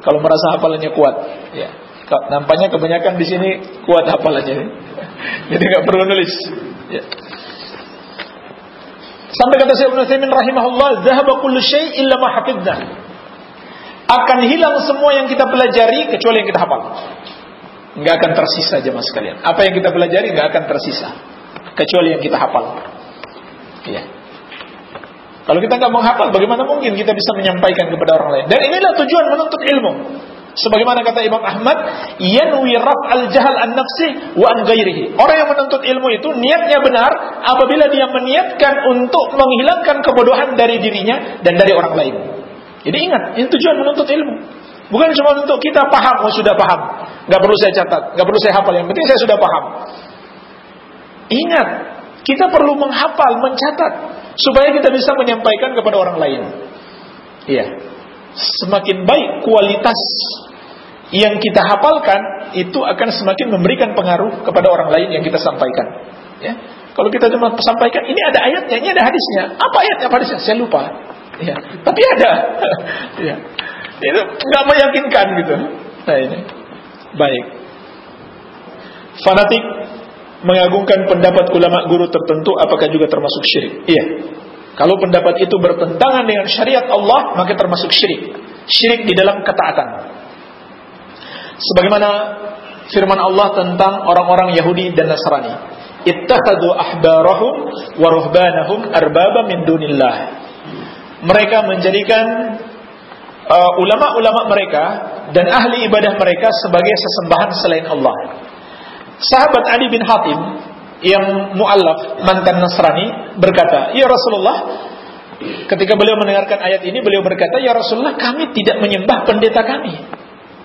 Kalau merasa hafalannya kuat, ya. Nampaknya kebanyakan di sini kuat hafalannya. Jadi nggak perlu nulis. Ya. Sampai kata Syekh Ibnu rahimahullah, "Zahaba kullu syai' illa ma hafidna." Akan hilang semua yang kita pelajari kecuali yang kita hafal. Enggak akan tersisa aja mas sekalian. Apa yang kita pelajari enggak akan tersisa kecuali yang kita hafal. Iya. Kalau kita nggak menghafal, bagaimana mungkin kita bisa menyampaikan kepada orang lain? Dan inilah tujuan menuntut ilmu. Sebagaimana kata Imam Ahmad, yanwi al jahal an nafsi wa an ghairihi. Orang yang menuntut ilmu itu niatnya benar apabila dia meniatkan untuk menghilangkan kebodohan dari dirinya dan dari orang lain. Jadi ingat, ini tujuan menuntut ilmu. Bukan cuma untuk kita paham, oh sudah paham. Gak perlu saya catat, gak perlu saya hafal. Yang penting saya sudah paham. Ingat, kita perlu menghafal, mencatat. Supaya kita bisa menyampaikan kepada orang lain. Iya. Semakin baik kualitas yang kita hafalkan itu akan semakin memberikan pengaruh kepada orang lain yang kita sampaikan. Ya. Kalau kita cuma sampaikan ini ada ayatnya, ini ada hadisnya. Apa ayatnya? Apa hadisnya? Saya lupa. Ya. Tapi ada. ya. Itu nggak meyakinkan gitu. Nah ini. Baik. Fanatik mengagungkan pendapat ulama guru tertentu apakah juga termasuk syirik? Iya. Kalau pendapat itu bertentangan dengan syariat Allah, maka termasuk syirik. Syirik di dalam ketaatan. Sebagaimana firman Allah tentang orang-orang Yahudi dan Nasrani. Ittakhadhu ahbarahum wa ruhbanahum arbaba min dunillah. Mereka menjadikan uh, ulama-ulama uh, mereka dan ahli ibadah mereka sebagai sesembahan selain Allah. Sahabat Ali bin Hatim yang muallaf mantan Nasrani berkata, "Ya Rasulullah, ketika beliau mendengarkan ayat ini beliau berkata, "Ya Rasulullah, kami tidak menyembah pendeta kami."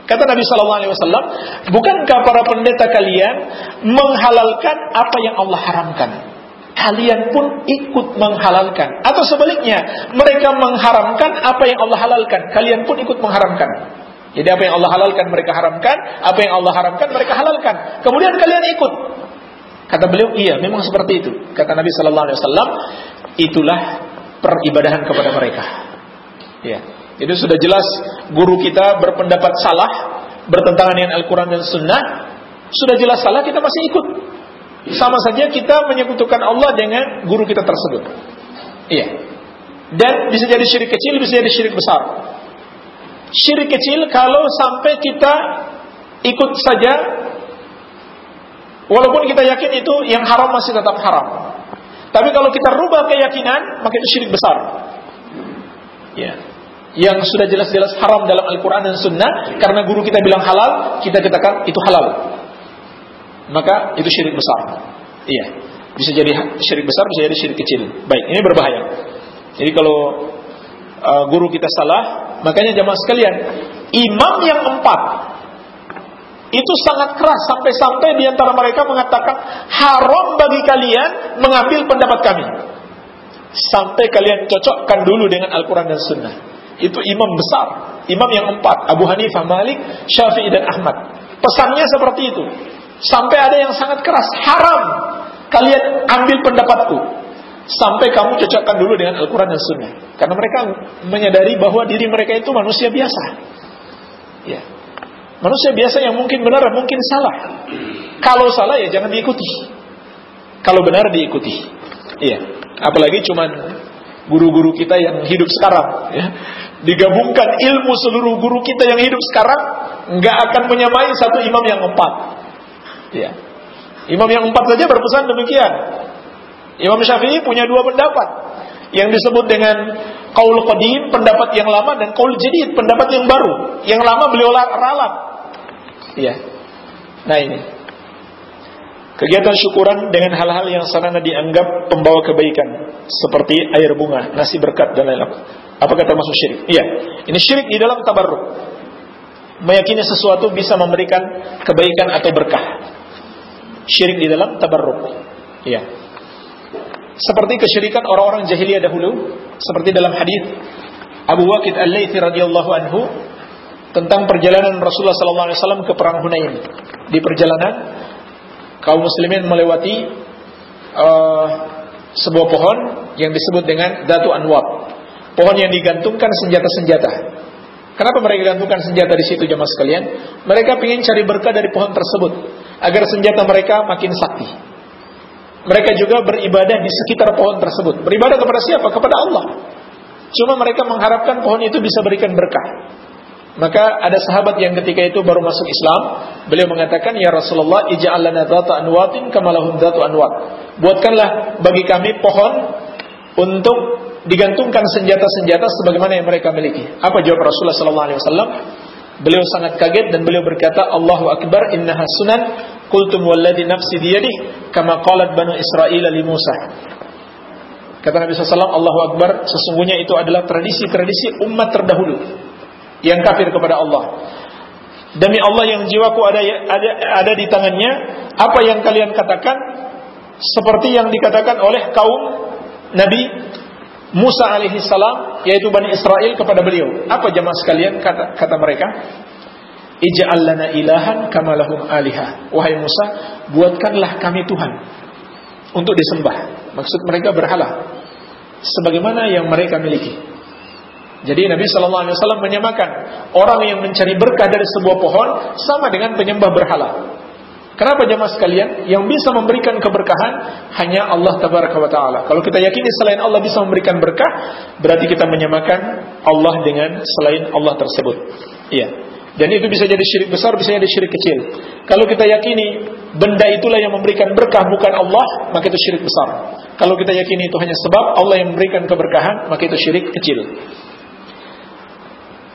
Kata Nabi Shallallahu Alaihi Wasallam, bukankah para pendeta kalian menghalalkan apa yang Allah haramkan? Kalian pun ikut menghalalkan, atau sebaliknya, mereka mengharamkan apa yang Allah halalkan, kalian pun ikut mengharamkan. Jadi apa yang Allah halalkan mereka haramkan, apa yang Allah haramkan mereka halalkan. Kemudian kalian ikut. Kata beliau, iya, memang seperti itu. Kata Nabi Shallallahu Alaihi Wasallam, itulah peribadahan kepada mereka. Ya. Itu sudah jelas guru kita berpendapat salah, bertentangan dengan Al-Quran dan Sunnah, sudah jelas salah kita masih ikut. Sama saja kita menyekutukan Allah dengan guru kita tersebut. Iya. Dan bisa jadi syirik kecil, bisa jadi syirik besar. Syirik kecil kalau sampai kita ikut saja, walaupun kita yakin itu yang haram masih tetap haram. Tapi kalau kita rubah keyakinan, maka itu syirik besar. Ya yang sudah jelas-jelas haram dalam Al-Quran dan Sunnah karena guru kita bilang halal, kita katakan itu halal. Maka itu syirik besar. Iya, bisa jadi syirik besar, bisa jadi syirik kecil. Baik, ini berbahaya. Jadi kalau uh, guru kita salah, makanya jamaah sekalian, imam yang empat itu sangat keras sampai-sampai di antara mereka mengatakan haram bagi kalian mengambil pendapat kami. Sampai kalian cocokkan dulu dengan Al-Quran dan Sunnah. Itu imam besar, imam yang empat, Abu Hanifah, Malik, Syafi'i dan Ahmad. Pesannya seperti itu. Sampai ada yang sangat keras, haram kalian ambil pendapatku. Sampai kamu cocokkan dulu dengan Al-Quran dan Sunnah. Karena mereka menyadari bahwa diri mereka itu manusia biasa. Ya. Manusia biasa yang mungkin benar, mungkin salah. Kalau salah ya jangan diikuti. Kalau benar diikuti. Iya. Apalagi cuman guru-guru kita yang hidup sekarang. Ya digabungkan ilmu seluruh guru kita yang hidup sekarang nggak akan menyamai satu imam yang empat. Ya. Imam yang empat saja berpesan demikian. Imam Syafi'i punya dua pendapat. Yang disebut dengan kaul qadim, pendapat yang lama dan kaul jadid, pendapat yang baru. Yang lama beliau ralat. Iya. Nah ini. Kegiatan syukuran dengan hal-hal yang sarana dianggap pembawa kebaikan seperti air bunga, nasi berkat dan lain-lain. Apakah termasuk syirik? Iya. Ini syirik di dalam tabarruk. Meyakini sesuatu bisa memberikan kebaikan atau berkah. Syirik di dalam tabarruk. Iya. Seperti kesyirikan orang-orang jahiliyah dahulu, seperti dalam hadis Abu Waqid Al-Laitsi radhiyallahu anhu tentang perjalanan Rasulullah wasallam ke perang Hunain. Di perjalanan kaum muslimin melewati uh, sebuah pohon yang disebut dengan Datu Anwar. Pohon yang digantungkan senjata-senjata. Kenapa mereka gantungkan senjata di situ jemaah sekalian? Mereka ingin cari berkah dari pohon tersebut agar senjata mereka makin sakti. Mereka juga beribadah di sekitar pohon tersebut. Beribadah kepada siapa? Kepada Allah. Cuma mereka mengharapkan pohon itu bisa berikan berkah. Maka ada sahabat yang ketika itu baru masuk Islam, beliau mengatakan, "Ya Rasulullah, ij'al lana dhata anwatin kama lahum dhatu anwat." Buatkanlah bagi kami pohon untuk digantungkan senjata-senjata sebagaimana yang mereka miliki. Apa jawab Rasulullah sallallahu alaihi wasallam? Beliau sangat kaget dan beliau berkata, "Allahu akbar, innaha sunan, qultum walladhi nafsi biyadih, kama qalat Banu Israil li Musa." Kata Nabi SAW, Allahu Akbar, sesungguhnya itu adalah tradisi-tradisi umat terdahulu yang kafir kepada Allah. Demi Allah yang jiwaku ada ada ada di tangannya, apa yang kalian katakan seperti yang dikatakan oleh kaum Nabi Musa alaihi salam yaitu Bani Israel kepada beliau. Apa jemaah sekalian kata kata mereka? Ij'al lana ilahan kama lahum aliha. Wahai Musa, buatkanlah kami Tuhan untuk disembah. Maksud mereka berhala sebagaimana yang mereka miliki. Jadi Nabi Shallallahu Alaihi Wasallam menyamakan orang yang mencari berkah dari sebuah pohon sama dengan penyembah berhala. Kenapa jemaah sekalian? Yang bisa memberikan keberkahan hanya Allah Tabaraka wa Taala. Kalau kita yakini selain Allah bisa memberikan berkah, berarti kita menyamakan Allah dengan selain Allah tersebut. Iya. Dan itu bisa jadi syirik besar, bisa jadi syirik kecil. Kalau kita yakini benda itulah yang memberikan berkah bukan Allah, maka itu syirik besar. Kalau kita yakini itu hanya sebab Allah yang memberikan keberkahan, maka itu syirik kecil.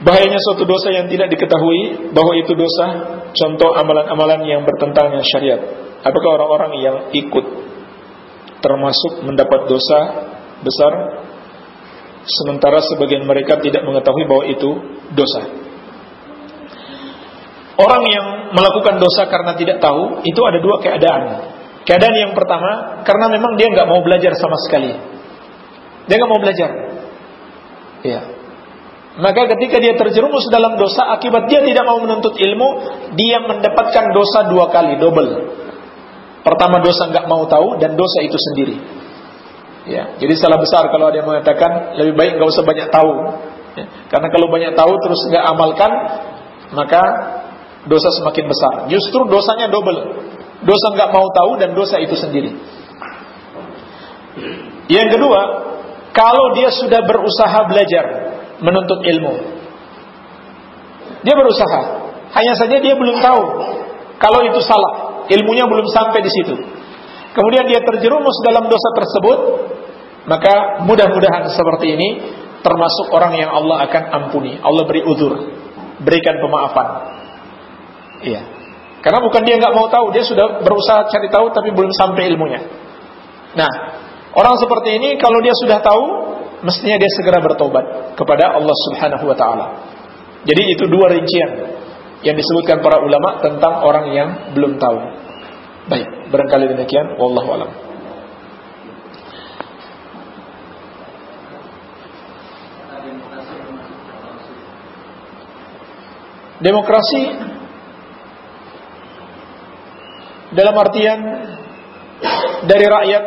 Bahayanya suatu dosa yang tidak diketahui bahwa itu dosa contoh amalan-amalan yang bertentangan syariat. Apakah orang-orang yang ikut termasuk mendapat dosa besar sementara sebagian mereka tidak mengetahui bahwa itu dosa. Orang yang melakukan dosa karena tidak tahu itu ada dua keadaan. Keadaan yang pertama karena memang dia nggak mau belajar sama sekali. Dia nggak mau belajar. Ya, maka ketika dia terjerumus dalam dosa akibat dia tidak mau menuntut ilmu, dia mendapatkan dosa dua kali, double. Pertama dosa nggak mau tahu dan dosa itu sendiri. Ya, jadi salah besar kalau ada yang mengatakan lebih baik nggak usah banyak tahu. Ya, karena kalau banyak tahu terus nggak amalkan, maka dosa semakin besar. Justru dosanya double. Dosa nggak mau tahu dan dosa itu sendiri. Yang kedua, kalau dia sudah berusaha belajar, menuntut ilmu. Dia berusaha, hanya saja dia belum tahu kalau itu salah, ilmunya belum sampai di situ. Kemudian dia terjerumus dalam dosa tersebut, maka mudah-mudahan seperti ini termasuk orang yang Allah akan ampuni. Allah beri uzur, berikan pemaafan. Iya. Karena bukan dia nggak mau tahu, dia sudah berusaha cari tahu tapi belum sampai ilmunya. Nah, orang seperti ini kalau dia sudah tahu, mestinya dia segera bertobat kepada Allah Subhanahu wa taala. Jadi itu dua rincian yang disebutkan para ulama tentang orang yang belum tahu. Baik, barangkali demikian wallahu alam. Demokrasi dalam artian dari rakyat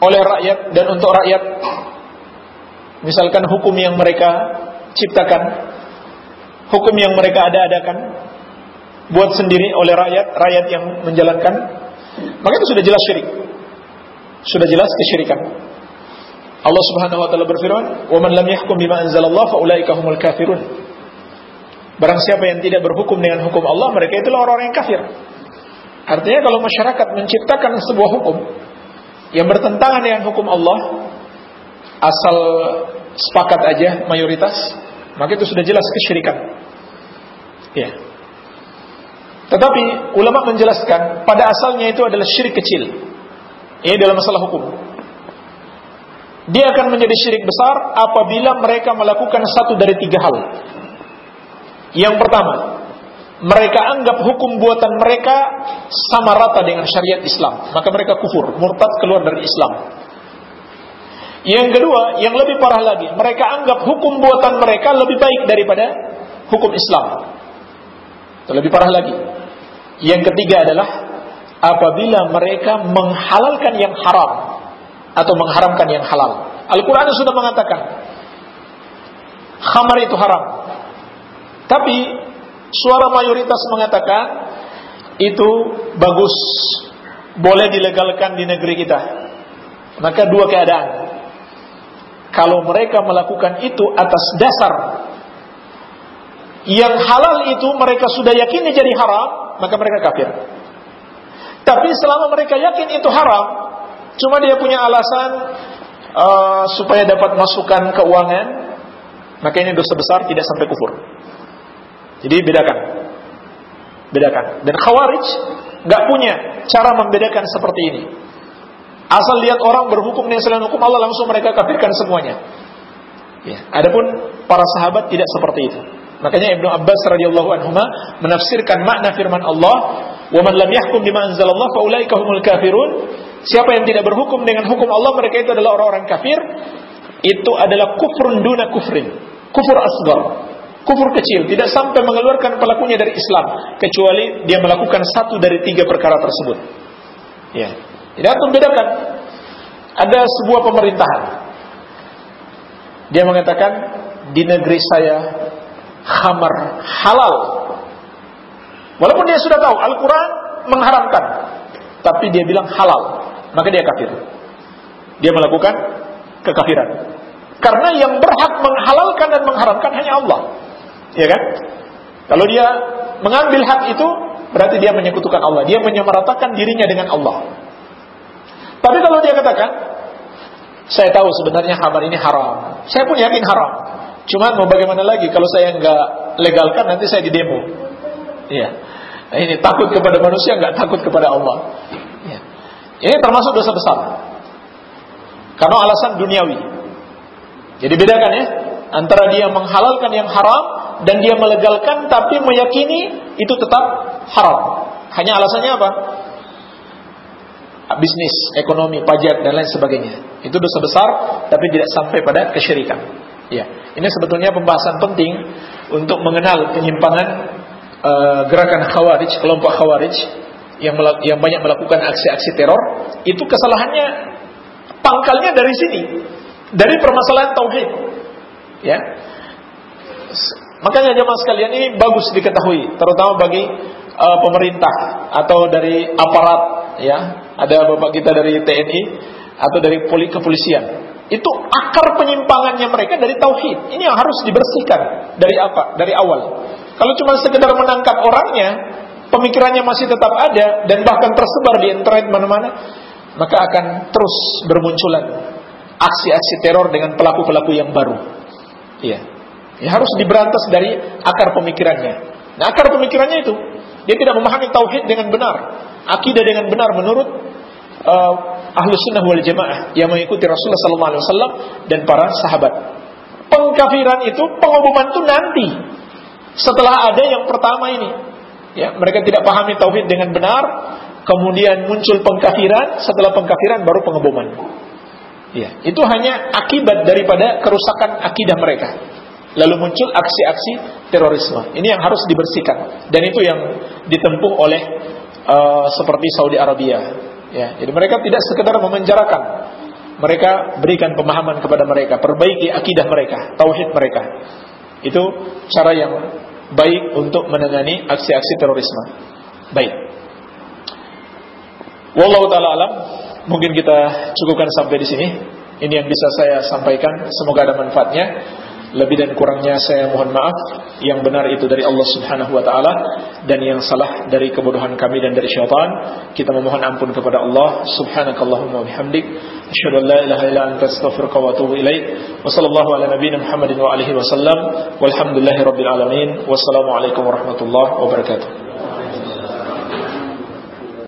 oleh rakyat dan untuk rakyat Misalkan hukum yang mereka ciptakan, hukum yang mereka ada-adakan, buat sendiri oleh rakyat, rakyat yang menjalankan, maka itu sudah jelas syirik. Sudah jelas kesyirikan. Allah Subhanahu wa taala berfirman, "Wa man lam yahkum bima anzalallahu fa ulaika humul kafirun." Barang siapa yang tidak berhukum dengan hukum Allah, mereka itulah orang-orang yang kafir. Artinya kalau masyarakat menciptakan sebuah hukum yang bertentangan dengan hukum Allah, asal sepakat aja mayoritas, maka itu sudah jelas kesyirikan. Ya. Tetapi ulama menjelaskan pada asalnya itu adalah syirik kecil. Ini dalam masalah hukum. Dia akan menjadi syirik besar apabila mereka melakukan satu dari tiga hal. Yang pertama, mereka anggap hukum buatan mereka sama rata dengan syariat Islam, maka mereka kufur, murtad keluar dari Islam. Yang kedua, yang lebih parah lagi, mereka anggap hukum buatan mereka lebih baik daripada hukum Islam. Itu lebih parah lagi. Yang ketiga adalah apabila mereka menghalalkan yang haram atau mengharamkan yang halal. Al-Quran sudah mengatakan khamar itu haram. Tapi suara mayoritas mengatakan itu bagus, boleh dilegalkan di negeri kita. Maka dua keadaan. Kalau mereka melakukan itu atas dasar yang halal itu mereka sudah yakin jadi haram, maka mereka kafir. Tapi selama mereka yakin itu haram, Cuma dia punya alasan uh, supaya dapat masukan keuangan, maka ini dosa besar tidak sampai kufur. Jadi bedakan, bedakan. Dan khawarij nggak punya cara membedakan seperti ini. Asal lihat orang berhukum dengan selain hukum Allah langsung mereka kafirkan semuanya. Ya. Adapun para sahabat tidak seperti itu. Makanya Ibnu Abbas radhiyallahu anhu menafsirkan makna firman Allah, "Wa man lam yahkum bima anzalallah fa ulaika humul kafirun." Siapa yang tidak berhukum dengan hukum Allah, mereka itu adalah orang-orang kafir. Itu adalah kufrun duna kufrin. Kufur asgar. Kufur kecil. Tidak sampai mengeluarkan pelakunya dari Islam. Kecuali dia melakukan satu dari tiga perkara tersebut. Ya. Tidak membedakan. Ada sebuah pemerintahan. Dia mengatakan, di negeri saya, khamar halal. Walaupun dia sudah tahu, Al-Quran mengharamkan. Tapi dia bilang halal maka dia kafir. Dia melakukan kekafiran. Karena yang berhak menghalalkan dan mengharamkan hanya Allah. Ya kan? Kalau dia mengambil hak itu, berarti dia menyekutukan Allah. Dia menyamaratakan dirinya dengan Allah. Tapi kalau dia katakan, saya tahu sebenarnya khabar ini haram. Saya pun yakin haram. Cuma mau bagaimana lagi kalau saya nggak legalkan nanti saya di demo. Iya. Ini takut kepada manusia nggak takut kepada Allah. Ini termasuk dosa besar. Karena alasan duniawi. Jadi bedakan ya antara dia menghalalkan yang haram dan dia melegalkan tapi meyakini itu tetap haram. Hanya alasannya apa? Bisnis, ekonomi, pajak dan lain sebagainya. Itu dosa besar tapi tidak sampai pada kesyirikan. Ya, ini sebetulnya pembahasan penting untuk mengenal penyimpangan uh, gerakan khawarij, kelompok khawarij yang yang banyak melakukan aksi-aksi teror. Itu kesalahannya pangkalnya dari sini. Dari permasalahan tauhid. Ya. Makanya jemaah sekalian ini bagus diketahui terutama bagi uh, pemerintah atau dari aparat ya ada bapak kita dari TNI atau dari poli kepolisian itu akar penyimpangannya mereka dari tauhid ini yang harus dibersihkan dari apa dari awal kalau cuma sekedar menangkap orangnya pemikirannya masih tetap ada dan bahkan tersebar di internet mana-mana, maka akan terus bermunculan aksi-aksi teror dengan pelaku-pelaku yang baru. Iya. Ya, harus diberantas dari akar pemikirannya. Nah, akar pemikirannya itu dia tidak memahami tauhid dengan benar, akidah dengan benar menurut uh, ahlu sunnah wal jamaah yang mengikuti Rasulullah SAW dan para sahabat. Pengkafiran itu, pengumuman itu nanti setelah ada yang pertama ini Ya, mereka tidak pahami tauhid dengan benar, kemudian muncul pengkafiran, setelah pengkafiran baru pengeboman. Ya, itu hanya akibat daripada kerusakan akidah mereka. Lalu muncul aksi-aksi terorisme. Ini yang harus dibersihkan dan itu yang ditempuh oleh uh, seperti Saudi Arabia. Ya, jadi mereka tidak sekedar memenjarakan, mereka berikan pemahaman kepada mereka, perbaiki akidah mereka, tauhid mereka. Itu cara yang baik untuk menangani aksi-aksi terorisme. Baik. Wallahu taala alam, mungkin kita cukupkan sampai di sini. Ini yang bisa saya sampaikan, semoga ada manfaatnya. Lebih dan kurangnya saya mohon maaf. Yang benar itu dari Allah Subhanahu wa taala dan yang salah dari kebodohan kami dan dari syaitan. Kita memohon ampun kepada Allah Subhanakallahumma wa bihamdik Asyhadu an la ilaha illa anta astaghfiruka wa atubu ilaik. Wa sallallahu ala nabiyyina Muhammadin wa alihi wasallam. Walhamdulillahirabbil alamin. Wassalamu alaikum warahmatullahi wabarakatuh.